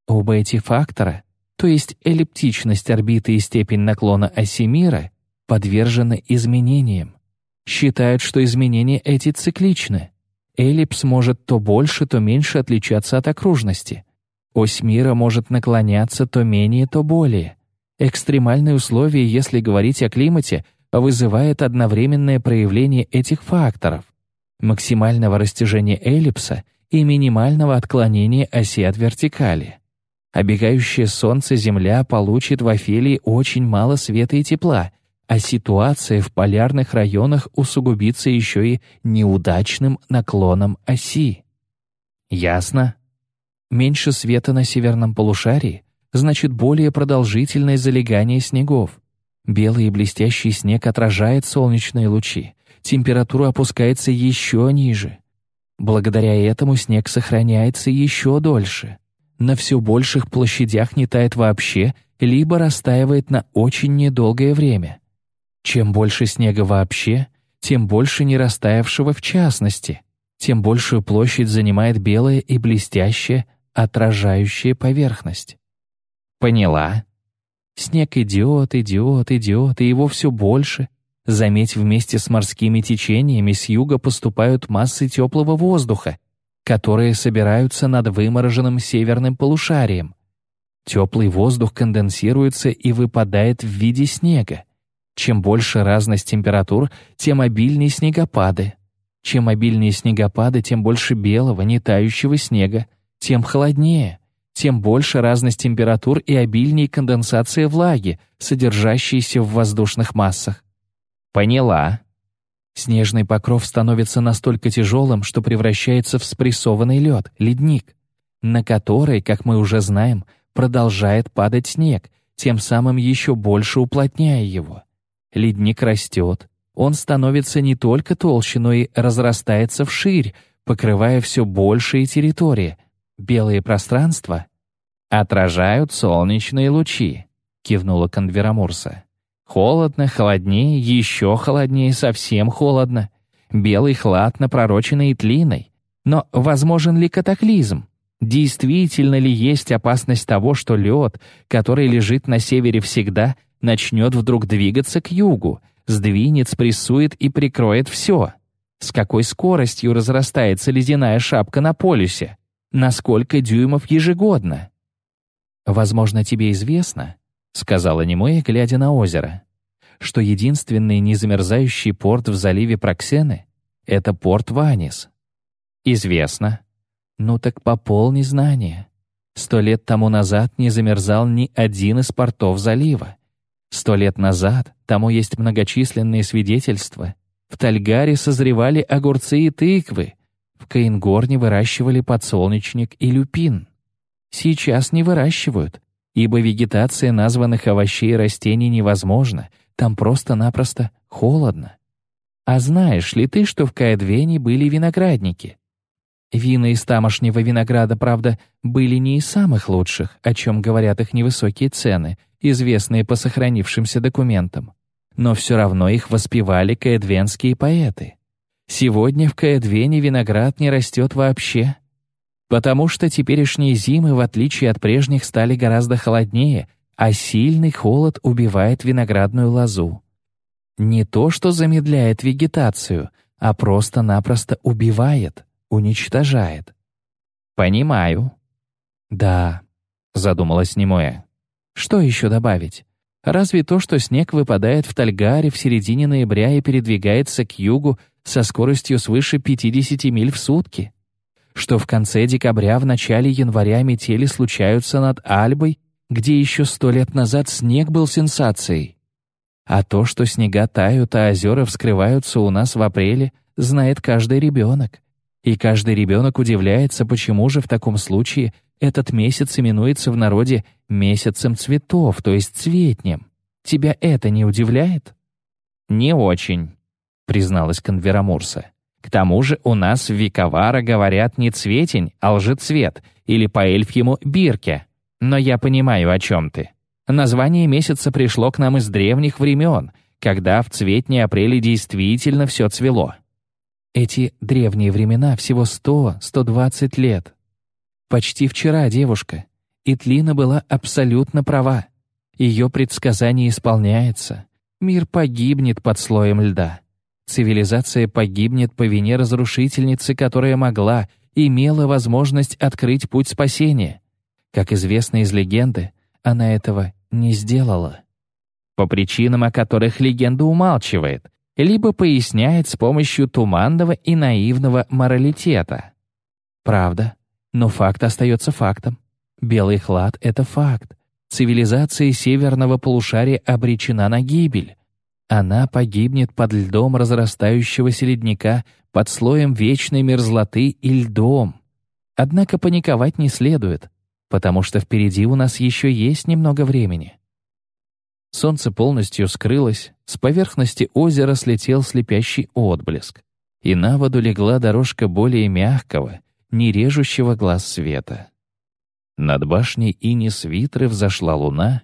Оба эти фактора, то есть эллиптичность орбиты и степень наклона оси мира, подвержены изменениям. Считают, что изменения эти цикличны. Эллипс может то больше, то меньше отличаться от окружности. Ось мира может наклоняться то менее, то более. Экстремальные условия, если говорить о климате, вызывает одновременное проявление этих факторов — максимального растяжения эллипса и минимального отклонения оси от вертикали. Обегающее солнце Земля получит в Офелии очень мало света и тепла, а ситуация в полярных районах усугубится еще и неудачным наклоном оси. Ясно? Меньше света на северном полушарии — значит более продолжительное залегание снегов. Белый и блестящий снег отражает солнечные лучи, температура опускается еще ниже. Благодаря этому снег сохраняется еще дольше. На все больших площадях не тает вообще, либо растаивает на очень недолгое время. Чем больше снега вообще, тем больше не растаявшего в частности, тем большую площадь занимает белая и блестящая отражающая поверхность. Поняла. Снег идет, идет, идет, и его все больше. Заметь, вместе с морскими течениями с юга поступают массы теплого воздуха, которые собираются над вымороженным северным полушарием. Теплый воздух конденсируется и выпадает в виде снега. Чем больше разность температур, тем обильнее снегопады. Чем обильнее снегопады, тем больше белого, не тающего снега, тем холоднее тем больше разность температур и обильнее конденсация влаги, содержащейся в воздушных массах. Поняла. Снежный покров становится настолько тяжелым, что превращается в спрессованный лед, ледник, на который, как мы уже знаем, продолжает падать снег, тем самым еще больше уплотняя его. Ледник растет, он становится не только толще, но и разрастается вширь, покрывая все большие территории — белые пространства отражают солнечные лучи», — кивнула Конверамурса. «Холодно, холоднее, еще холоднее, совсем холодно. Белый хлад напророченный тлиной. Но возможен ли катаклизм? Действительно ли есть опасность того, что лед, который лежит на севере всегда, начнет вдруг двигаться к югу, сдвинет, спрессует и прикроет все? С какой скоростью разрастается ледяная шапка на полюсе? на сколько дюймов ежегодно. «Возможно, тебе известно», — сказала Немоя, глядя на озеро, что единственный незамерзающий порт в заливе Проксены — это порт Ванис. «Известно». «Ну так пополни знания. Сто лет тому назад не замерзал ни один из портов залива. Сто лет назад тому есть многочисленные свидетельства. В Тальгаре созревали огурцы и тыквы, в Каингорне выращивали подсолнечник и люпин. Сейчас не выращивают, ибо вегетация названных овощей и растений невозможна, там просто-напросто холодно. А знаешь ли ты, что в Каэдвене были виноградники? Вина из тамошнего винограда, правда, были не из самых лучших, о чем говорят их невысокие цены, известные по сохранившимся документам. Но все равно их воспевали каэдвенские поэты. Сегодня в Каэдвене виноград не растет вообще. Потому что теперешние зимы, в отличие от прежних, стали гораздо холоднее, а сильный холод убивает виноградную лозу. Не то, что замедляет вегетацию, а просто-напросто убивает уничтожает. Понимаю. Да, задумалась Немоя. Что еще добавить? Разве то, что снег выпадает в Тальгаре в середине ноября и передвигается к югу со скоростью свыше 50 миль в сутки? Что в конце декабря, в начале января метели случаются над Альбой, где еще сто лет назад снег был сенсацией? А то, что снега тают, а озера вскрываются у нас в апреле, знает каждый ребенок. И каждый ребенок удивляется, почему же в таком случае этот месяц именуется в народе месяцем цветов, то есть цветнем. Тебя это не удивляет? Не очень, призналась Конверамурса. К тому же у нас в Виковара говорят не цветень, а лжецвет, или по-эльфьему бирке. Но я понимаю, о чем ты. Название месяца пришло к нам из древних времен, когда в цветне апреле действительно все цвело. Эти древние времена всего сто-сто двадцать лет. Почти вчера девушка. Итлина была абсолютно права. Ее предсказание исполняется. Мир погибнет под слоем льда. Цивилизация погибнет по вине разрушительницы, которая могла, имела возможность открыть путь спасения. Как известно из легенды, она этого не сделала. По причинам, о которых легенда умалчивает, либо поясняет с помощью туманного и наивного моралитета. Правда, но факт остается фактом. Белый хлад — это факт. Цивилизация северного полушария обречена на гибель. Она погибнет под льдом разрастающегося ледника, под слоем вечной мерзлоты и льдом. Однако паниковать не следует, потому что впереди у нас еще есть немного времени. Солнце полностью скрылось, с поверхности озера слетел слепящий отблеск, и на воду легла дорожка более мягкого, не режущего глаз света. Над башней Инис Витры взошла луна,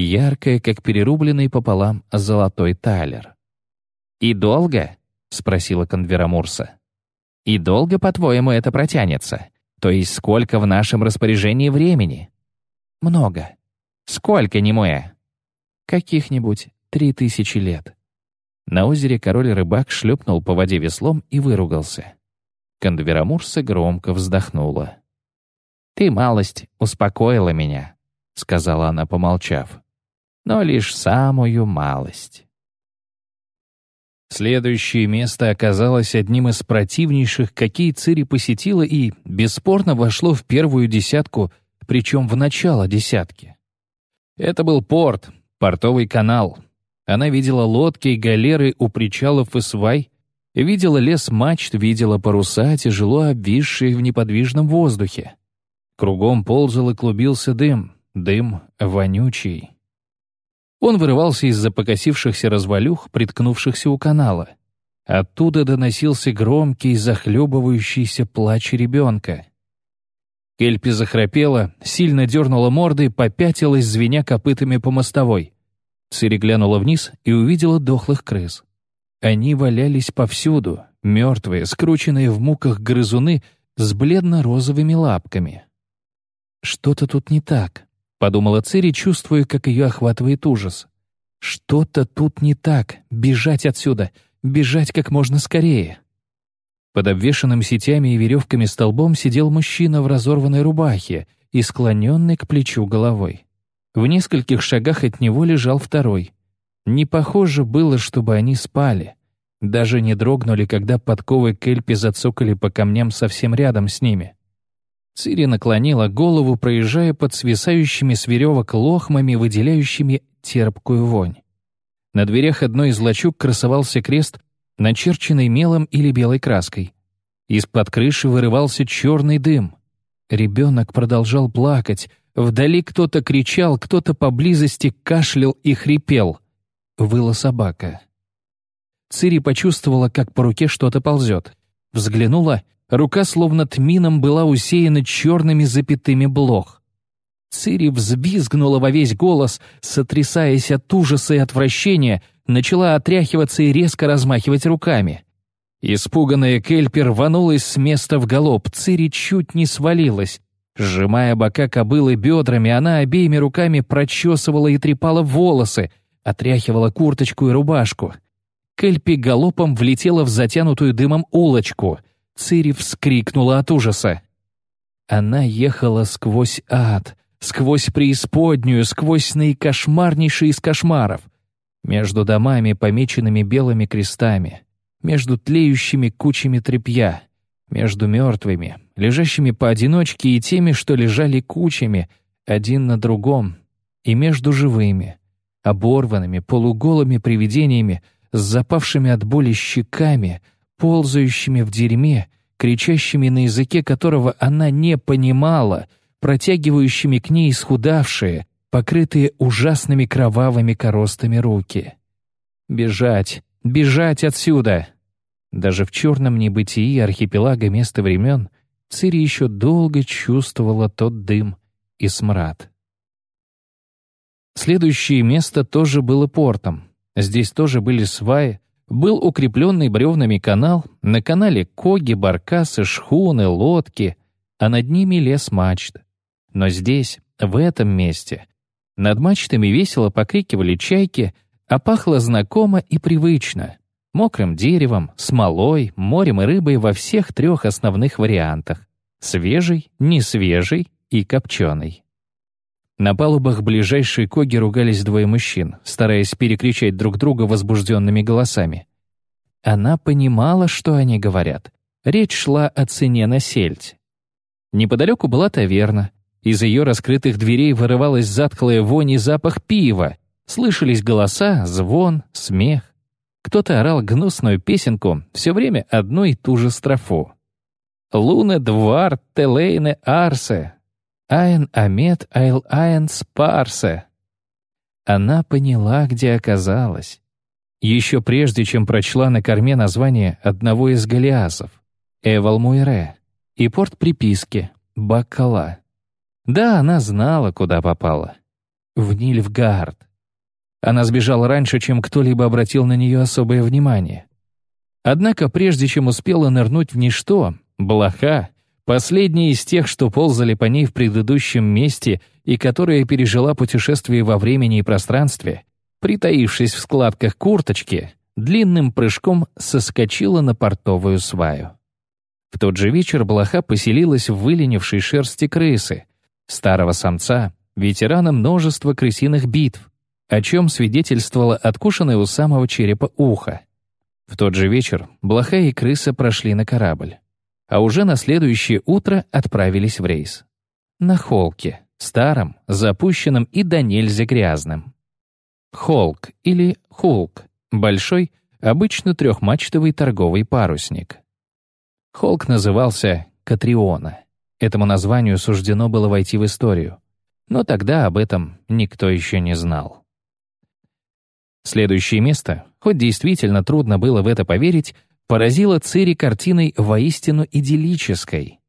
яркая, как перерубленный пополам золотой талер. «И долго?» — спросила Конверамурса. «И долго, по-твоему, это протянется? То есть сколько в нашем распоряжении времени?» «Много». «Сколько, Немоя?» каких-нибудь три тысячи лет. На озере король-рыбак шлепнул по воде веслом и выругался. Кондверамурса громко вздохнула. «Ты, малость, успокоила меня», — сказала она, помолчав. «Но лишь самую малость». Следующее место оказалось одним из противнейших, какие Цири посетила и, бесспорно, вошло в первую десятку, причем в начало десятки. Это был порт, Портовый канал. Она видела лодки и галеры у причалов и свай, видела лес мачт, видела паруса, тяжело обвисшие в неподвижном воздухе. Кругом ползал и клубился дым, дым вонючий. Он вырывался из-за покосившихся развалюх, приткнувшихся у канала. Оттуда доносился громкий, захлебывающийся плач ребенка. Кельпи захрапела, сильно дернула мордой, попятилась, звеня копытами по мостовой. Цири глянула вниз и увидела дохлых крыс. Они валялись повсюду, мертвые, скрученные в муках грызуны с бледно-розовыми лапками. «Что-то тут не так», — подумала Цири, чувствуя, как ее охватывает ужас. «Что-то тут не так. Бежать отсюда. Бежать как можно скорее». Под обвешанным сетями и веревками столбом сидел мужчина в разорванной рубахе и склоненный к плечу головой. В нескольких шагах от него лежал второй. Не похоже было, чтобы они спали. Даже не дрогнули, когда подковы Кельпи зацокали по камням совсем рядом с ними. Цири наклонила голову, проезжая под свисающими с веревок лохмами, выделяющими терпкую вонь. На дверях одной из лачуг красовался крест начерченный мелом или белой краской. Из-под крыши вырывался черный дым. Ребенок продолжал плакать. Вдали кто-то кричал, кто-то поблизости кашлял и хрипел. Выла собака. Цири почувствовала, как по руке что-то ползет. Взглянула, рука словно тмином была усеяна черными запятыми блох. Цири взвизгнула во весь голос, сотрясаясь от ужаса и отвращения, начала отряхиваться и резко размахивать руками. Испуганная Кельпи рванулась с места в галоп, Цири чуть не свалилась. Сжимая бока кобылы бедрами, она обеими руками прочесывала и трепала волосы, отряхивала курточку и рубашку. Кельпи галопом влетела в затянутую дымом улочку. Цири вскрикнула от ужаса. Она ехала сквозь ад, сквозь преисподнюю, сквозь наикошмарнейший из кошмаров. Между домами, помеченными белыми крестами, между тлеющими кучами тряпья, между мертвыми, лежащими поодиночке и теми, что лежали кучами, один на другом, и между живыми, оборванными, полуголыми привидениями, с запавшими от боли щеками, ползающими в дерьме, кричащими на языке которого она не понимала, протягивающими к ней исхудавшие, покрытые ужасными кровавыми коростами руки. Бежать, бежать отсюда! Даже в черном небытии архипелага места времен Цири еще долго чувствовала тот дым и смрад. Следующее место тоже было портом. Здесь тоже были сваи, был укрепленный бревнами канал, на канале коги, баркасы, шхуны, лодки, а над ними лес мачт. Но здесь, в этом месте, над мачтами весело покрикивали чайки, а пахло знакомо и привычно — мокрым деревом, смолой, морем и рыбой во всех трех основных вариантах — свежий, несвежий и копченый. На палубах ближайшей коги ругались двое мужчин, стараясь перекричать друг друга возбужденными голосами. Она понимала, что они говорят. Речь шла о цене на сельдь. Неподалеку была таверна, из ее раскрытых дверей вырывалась затхлая вонь и запах пива. Слышались голоса, звон, смех. Кто-то орал гнусную песенку, все время одну и ту же строфу. «Луне двар телейне арсе, айн амет айл айн спарсе». Она поняла, где оказалась. Еще прежде, чем прочла на корме название одного из галиасов — Эвал Муэре, и порт приписки — Баккала. Да, она знала, куда попала. В Нильфгард. Она сбежала раньше, чем кто-либо обратил на нее особое внимание. Однако, прежде чем успела нырнуть в ничто, блоха, последняя из тех, что ползали по ней в предыдущем месте и которая пережила путешествие во времени и пространстве, притаившись в складках курточки, длинным прыжком соскочила на портовую сваю. В тот же вечер блоха поселилась в выленившей шерсти крысы, старого самца, ветерана множества крысиных битв, о чем свидетельствовало откушенное у самого черепа ухо. В тот же вечер блоха и крыса прошли на корабль, а уже на следующее утро отправились в рейс. На холке, старом, запущенном и до нельзя грязным. Холк или хулк — большой, обычно трехмачтовый торговый парусник. Холк назывался Катриона. Этому названию суждено было войти в историю. Но тогда об этом никто еще не знал. Следующее место, хоть действительно трудно было в это поверить, поразило Цири картиной воистину идиллической.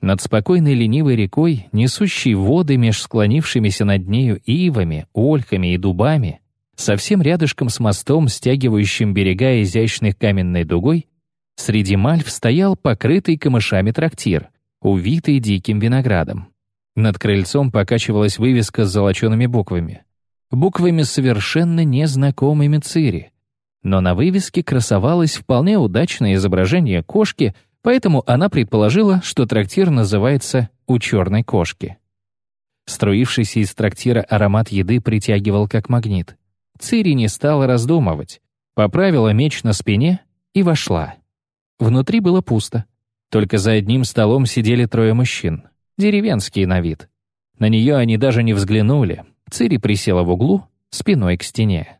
Над спокойной ленивой рекой, несущей воды меж склонившимися над нею ивами, ольхами и дубами, совсем рядышком с мостом, стягивающим берега изящных каменной дугой, среди мальв стоял покрытый камышами трактир, увитый диким виноградом. Над крыльцом покачивалась вывеска с золочеными буквами. Буквами совершенно незнакомыми Цири. Но на вывеске красовалось вполне удачное изображение кошки, поэтому она предположила, что трактир называется «У черной кошки». Струившийся из трактира аромат еды притягивал как магнит. Цири не стала раздумывать. Поправила меч на спине и вошла. Внутри было пусто. Только за одним столом сидели трое мужчин, деревенские на вид. На нее они даже не взглянули. Цири присела в углу, спиной к стене.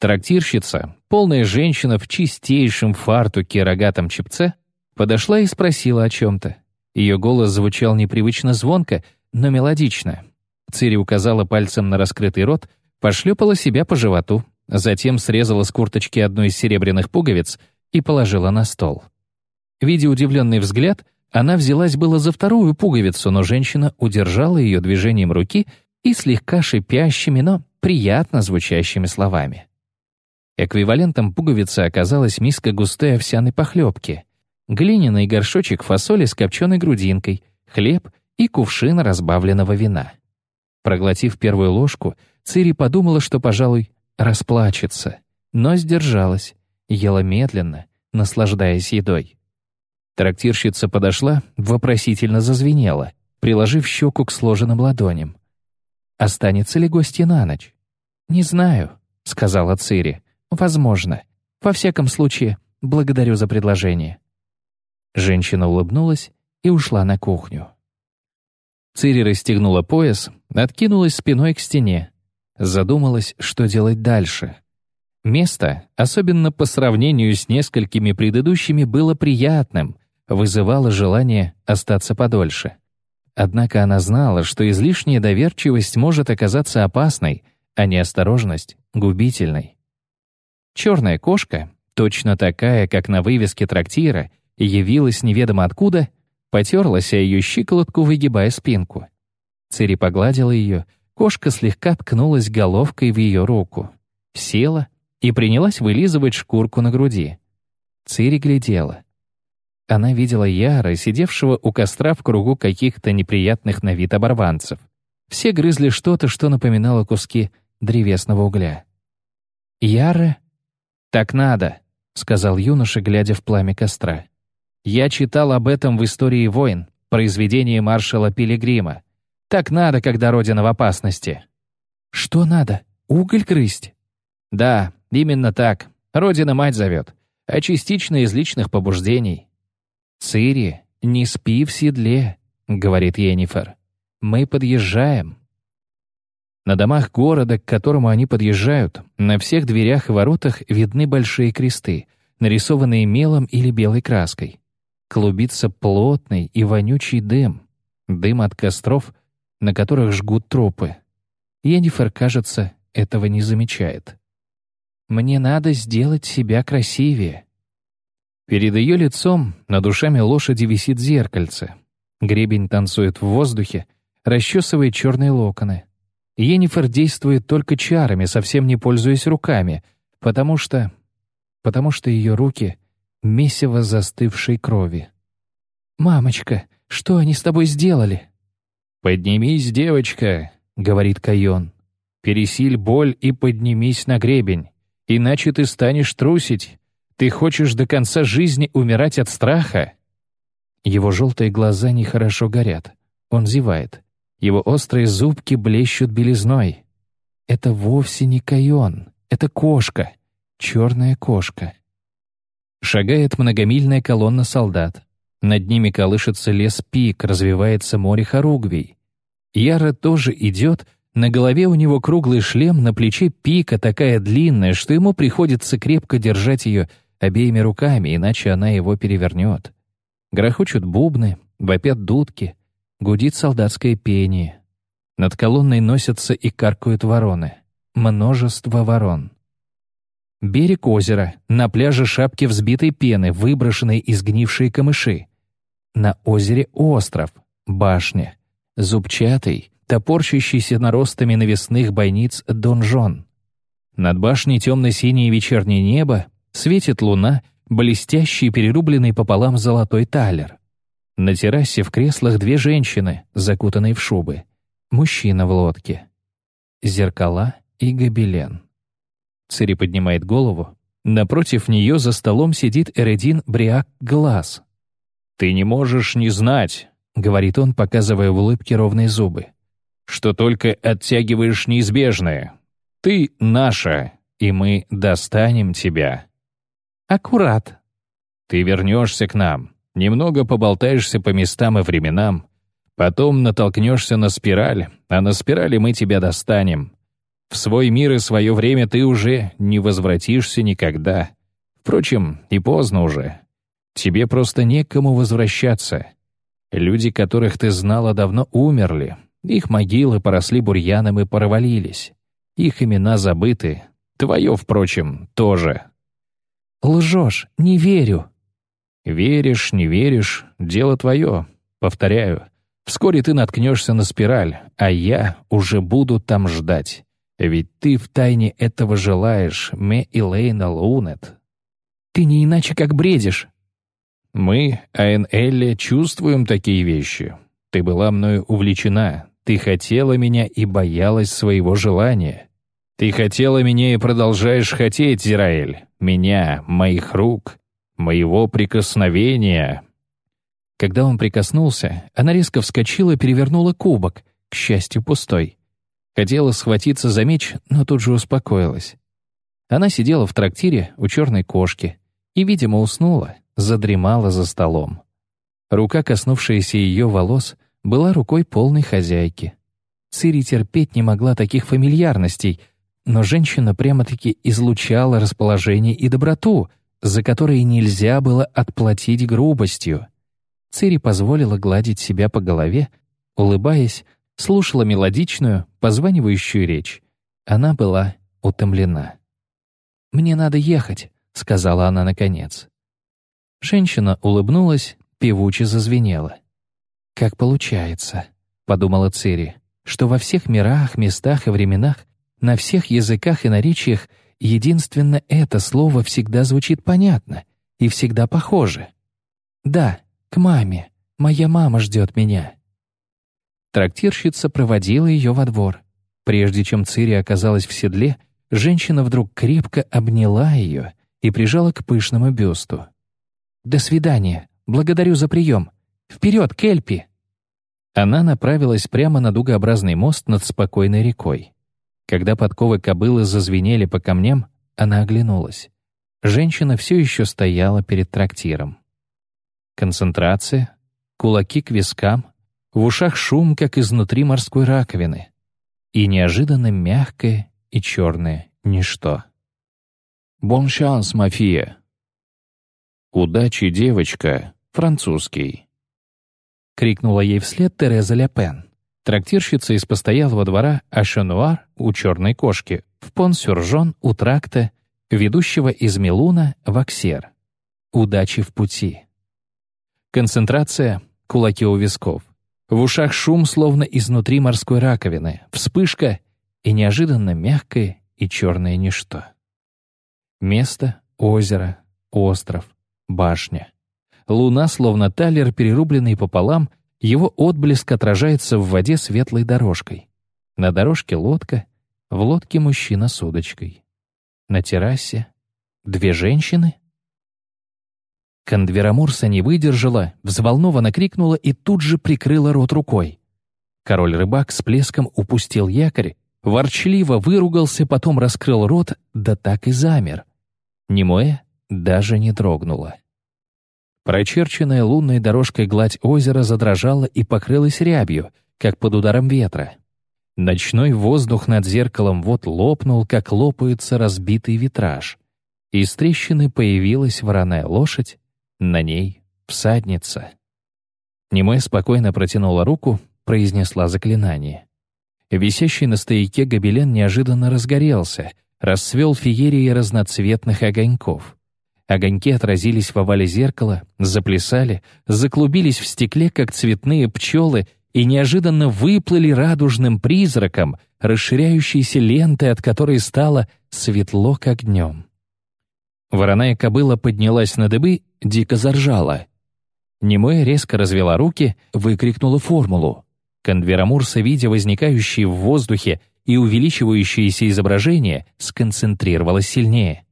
Трактирщица, полная женщина в чистейшем фартуке и рогатом чепце, подошла и спросила о чем-то. Ее голос звучал непривычно звонко, но мелодично. Цири указала пальцем на раскрытый рот, пошлепала себя по животу, затем срезала с курточки одну из серебряных пуговиц и положила на стол. Видя удивленный взгляд, она взялась было за вторую пуговицу, но женщина удержала ее движением руки и слегка шипящими, но приятно звучащими словами. Эквивалентом пуговицы оказалась миска густой овсяной похлебки, глиняный горшочек фасоли с копченой грудинкой, хлеб и кувшин разбавленного вина. Проглотив первую ложку, Цири подумала, что, пожалуй, расплачется, но сдержалась, ела медленно, наслаждаясь едой. Трактирщица подошла, вопросительно зазвенела, приложив щеку к сложенным ладоням. «Останется ли гостья на ночь?» «Не знаю», — сказала Цири. «Возможно. Во всяком случае, благодарю за предложение». Женщина улыбнулась и ушла на кухню. Цири расстегнула пояс, откинулась спиной к стене. Задумалась, что делать дальше. Место, особенно по сравнению с несколькими предыдущими, было приятным, вызывало желание остаться подольше. Однако она знала, что излишняя доверчивость может оказаться опасной, а неосторожность — губительной. Черная кошка, точно такая, как на вывеске трактира, явилась неведомо откуда, потерлась о ее щиколотку, выгибая спинку. Цири погладила ее, кошка слегка ткнулась головкой в ее руку, села и принялась вылизывать шкурку на груди. Цири глядела — она видела Яра, сидевшего у костра в кругу каких-то неприятных на вид оборванцев. Все грызли что-то, что напоминало куски древесного угля. «Яра?» «Так надо», — сказал юноша, глядя в пламя костра. «Я читал об этом в «Истории войн», произведении маршала Пилигрима. Так надо, когда Родина в опасности». «Что надо? Уголь грызть?» «Да, именно так. Родина-мать зовет. А частично из личных побуждений. «Цири, не спи в седле», — говорит Йеннифер. «Мы подъезжаем». На домах города, к которому они подъезжают, на всех дверях и воротах видны большие кресты, нарисованные мелом или белой краской. Клубится плотный и вонючий дым, дым от костров, на которых жгут трупы. Йеннифер, кажется, этого не замечает. «Мне надо сделать себя красивее», Перед ее лицом над ушами лошади висит зеркальце. Гребень танцует в воздухе, расчесывает черные локоны. Енифер действует только чарами, совсем не пользуясь руками, потому что... потому что ее руки — месиво застывшей крови. «Мамочка, что они с тобой сделали?» «Поднимись, девочка», — говорит Кайон. «Пересиль боль и поднимись на гребень, иначе ты станешь трусить, ты хочешь до конца жизни умирать от страха?» Его желтые глаза нехорошо горят. Он зевает. Его острые зубки блещут белизной. Это вовсе не Кайон. Это кошка. Черная кошка. Шагает многомильная колонна солдат. Над ними колышется лес пик, развивается море хоругвий. Яра тоже идет, на голове у него круглый шлем, на плече пика такая длинная, что ему приходится крепко держать ее обеими руками, иначе она его перевернет. Грохочут бубны, вопят дудки, гудит солдатское пение. Над колонной носятся и каркают вороны. Множество ворон. Берег озера, на пляже шапки взбитой пены, выброшенные из гнившей камыши. На озере остров, башня, зубчатый, топорщащийся наростами навесных бойниц донжон. Над башней темно-синее вечернее небо, Светит луна, блестящий перерубленный пополам золотой талер. На террасе в креслах две женщины, закутанные в шубы. Мужчина в лодке. Зеркала и гобелен. Цири поднимает голову. Напротив нее за столом сидит Эредин Бриак Глаз. «Ты не можешь не знать», — говорит он, показывая в улыбке ровные зубы, «что только оттягиваешь неизбежное. Ты наша, и мы достанем тебя». Аккурат. Ты вернешься к нам, немного поболтаешься по местам и временам, потом натолкнешься на спираль, а на спирали мы тебя достанем. В свой мир и свое время ты уже не возвратишься никогда. Впрочем, и поздно уже. Тебе просто некому возвращаться. Люди, которых ты знала, давно умерли. Их могилы поросли бурьяном и провалились. Их имена забыты. Твое, впрочем, тоже». «Лжешь, не верю». «Веришь, не веришь, дело твое. Повторяю, вскоре ты наткнешься на спираль, а я уже буду там ждать. Ведь ты втайне этого желаешь, Ме Илейна Лунет». «Ты не иначе как бредишь». «Мы, Айн Элли, чувствуем такие вещи. Ты была мною увлечена, ты хотела меня и боялась своего желания. Ты хотела меня и продолжаешь хотеть, Зираэль. Меня, моих рук, моего прикосновения». Когда он прикоснулся, она резко вскочила и перевернула кубок, к счастью, пустой. Хотела схватиться за меч, но тут же успокоилась. Она сидела в трактире у черной кошки и, видимо, уснула, задремала за столом. Рука, коснувшаяся ее волос, была рукой полной хозяйки. Цири терпеть не могла таких фамильярностей, но женщина прямо-таки излучала расположение и доброту, за которые нельзя было отплатить грубостью. Цири позволила гладить себя по голове, улыбаясь, слушала мелодичную, позванивающую речь. Она была утомлена. «Мне надо ехать», — сказала она наконец. Женщина улыбнулась, певуче зазвенела. «Как получается», — подумала Цири, «что во всех мирах, местах и временах, на всех языках и наречиях единственно это слово всегда звучит понятно и всегда похоже. Да, к маме. Моя мама ждет меня». Трактирщица проводила ее во двор. Прежде чем Цири оказалась в седле, женщина вдруг крепко обняла ее и прижала к пышному бюсту. «До свидания. Благодарю за прием. Вперед, Кельпи!» Она направилась прямо на дугообразный мост над спокойной рекой. Когда подковы кобылы зазвенели по камням, она оглянулась. Женщина все еще стояла перед трактиром. Концентрация, кулаки к вискам, в ушах шум, как изнутри морской раковины, и неожиданно мягкое и черное ничто. «Бон шанс, Мафия!» «Удачи, девочка!» французский!» — крикнула ей вслед Тереза Ляпен, трактирщица из постоялого двора Ашенуар у черной кошки, в Пон-Сюржон у тракта, ведущего из Милуна в Аксер. Удачи в пути. Концентрация — кулаки у висков. В ушах шум, словно изнутри морской раковины, вспышка и неожиданно мягкое и черное ничто. Место — озеро, остров, башня. Луна, словно талер, перерубленный пополам, его отблеск отражается в воде светлой дорожкой. На дорожке лодка, в лодке мужчина с удочкой. На террасе две женщины. Кондверамурса не выдержала, взволнованно крикнула и тут же прикрыла рот рукой. Король-рыбак с плеском упустил якорь, ворчливо выругался, потом раскрыл рот, да так и замер. Немое даже не дрогнула. Прочерченная лунной дорожкой гладь озера задрожала и покрылась рябью, как под ударом ветра. Ночной воздух над зеркалом вот лопнул, как лопается разбитый витраж. Из трещины появилась вороная лошадь, на ней всадница. Немой спокойно протянула руку, произнесла заклинание. Висящий на стояке гобелен неожиданно разгорелся, расцвел феерией разноцветных огоньков. Огоньки отразились в овале зеркала, заплясали, заклубились в стекле, как цветные пчелы, и неожиданно выплыли радужным призраком, расширяющейся лентой, от которой стало светло, как днем. Вороная кобыла поднялась на дыбы, дико заржала. Немоя резко развела руки, выкрикнула формулу. Конверамурса, видя возникающие в воздухе и увеличивающиеся изображения, сконцентрировалась сильнее —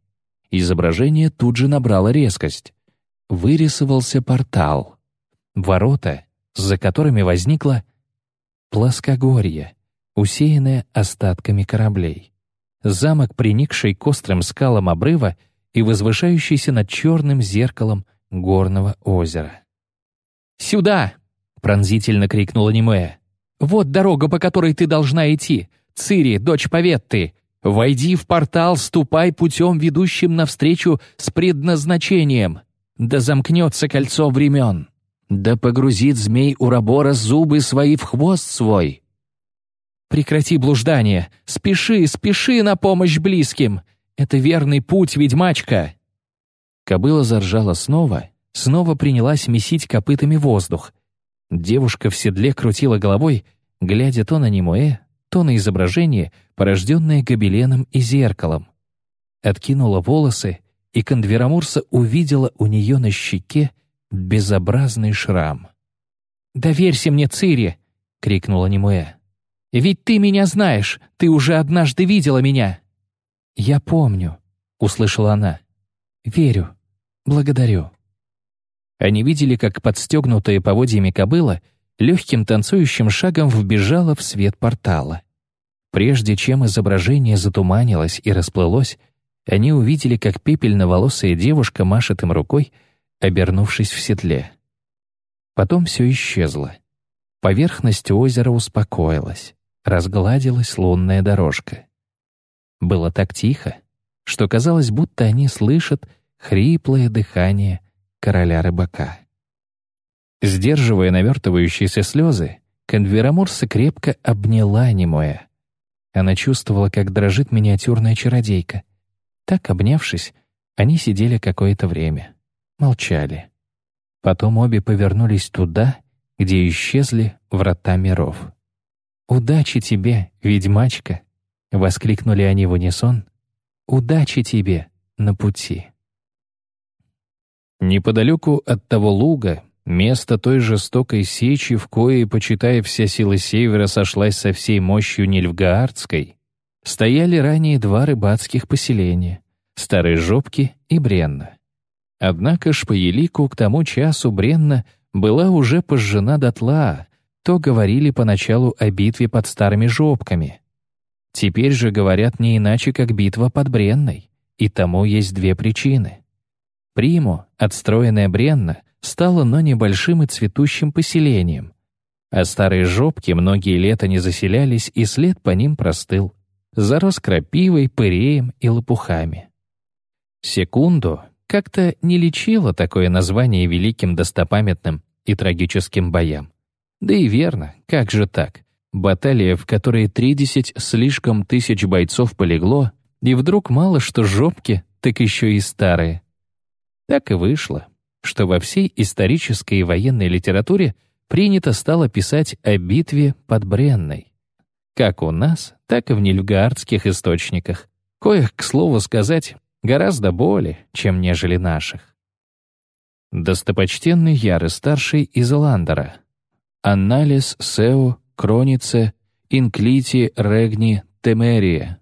Изображение тут же набрало резкость. Вырисовался портал. Ворота, за которыми возникло плоскогорье, усеянное остатками кораблей. Замок, приникший к острым скалам обрыва и возвышающийся над черным зеркалом горного озера. «Сюда!» — пронзительно крикнула Немея. «Вот дорога, по которой ты должна идти. Цири, дочь Поветты, Войди в портал, ступай путем, ведущим навстречу с предназначением. Да замкнется кольцо времен. Да погрузит змей Урабора зубы свои в хвост свой. Прекрати блуждание. Спеши, спеши на помощь близким. Это верный путь, ведьмачка!» Кобыла заржала снова, снова принялась месить копытами воздух. Девушка в седле крутила головой, глядя то на Немуэ, то на изображение, порожденное гобеленом и зеркалом. Откинула волосы, и Кондверамурса увидела у нее на щеке безобразный шрам. «Доверься мне, Цири!» — крикнула Немуэ. «Ведь ты меня знаешь, ты уже однажды видела меня!» «Я помню», — услышала она. «Верю. Благодарю». Они видели, как подстегнутая поводьями кобыла легким танцующим шагом вбежала в свет портала. Прежде чем изображение затуманилось и расплылось, они увидели, как пепельноволосая девушка машет им рукой, обернувшись в седле. Потом все исчезло. Поверхность озера успокоилась, разгладилась лунная дорожка. Было так тихо, что казалось, будто они слышат хриплое дыхание короля-рыбака. Сдерживая навертывающиеся слезы, Конверамурса крепко обняла Немоя. Она чувствовала, как дрожит миниатюрная чародейка. Так, обнявшись, они сидели какое-то время, молчали. Потом обе повернулись туда, где исчезли врата миров. «Удачи тебе, ведьмачка!» — воскликнули они в унисон. «Удачи тебе на пути!» Неподалеку от того луга, место той жестокой сечи, в коей, почитая вся сила севера, сошлась со всей мощью Нильфгаардской, стояли ранее два рыбацких поселения — Старые Жопки и Бренна. Однако ж по елику к тому часу Бренна была уже пожжена дотла, то говорили поначалу о битве под Старыми Жопками. Теперь же говорят не иначе, как битва под Бренной, и тому есть две причины — Приму, отстроенная Бренна, стала но небольшим и цветущим поселением, а старые жопки многие лета не заселялись, и след по ним простыл. Зарос крапивой, пыреем и лопухами. Секунду как-то не лечило такое название великим достопамятным и трагическим боям. Да и верно, как же так? Баталия, в которой тридесять слишком тысяч бойцов полегло, и вдруг мало что жопки, так еще и старые — так и вышло, что во всей исторической и военной литературе принято стало писать о битве под Бренной. Как у нас, так и в нильфгаардских источниках, коих, к слову сказать, гораздо более, чем нежели наших. Достопочтенный Яры-старший из Ландера. Анналис Сео Кронице Инклити Регни Темерия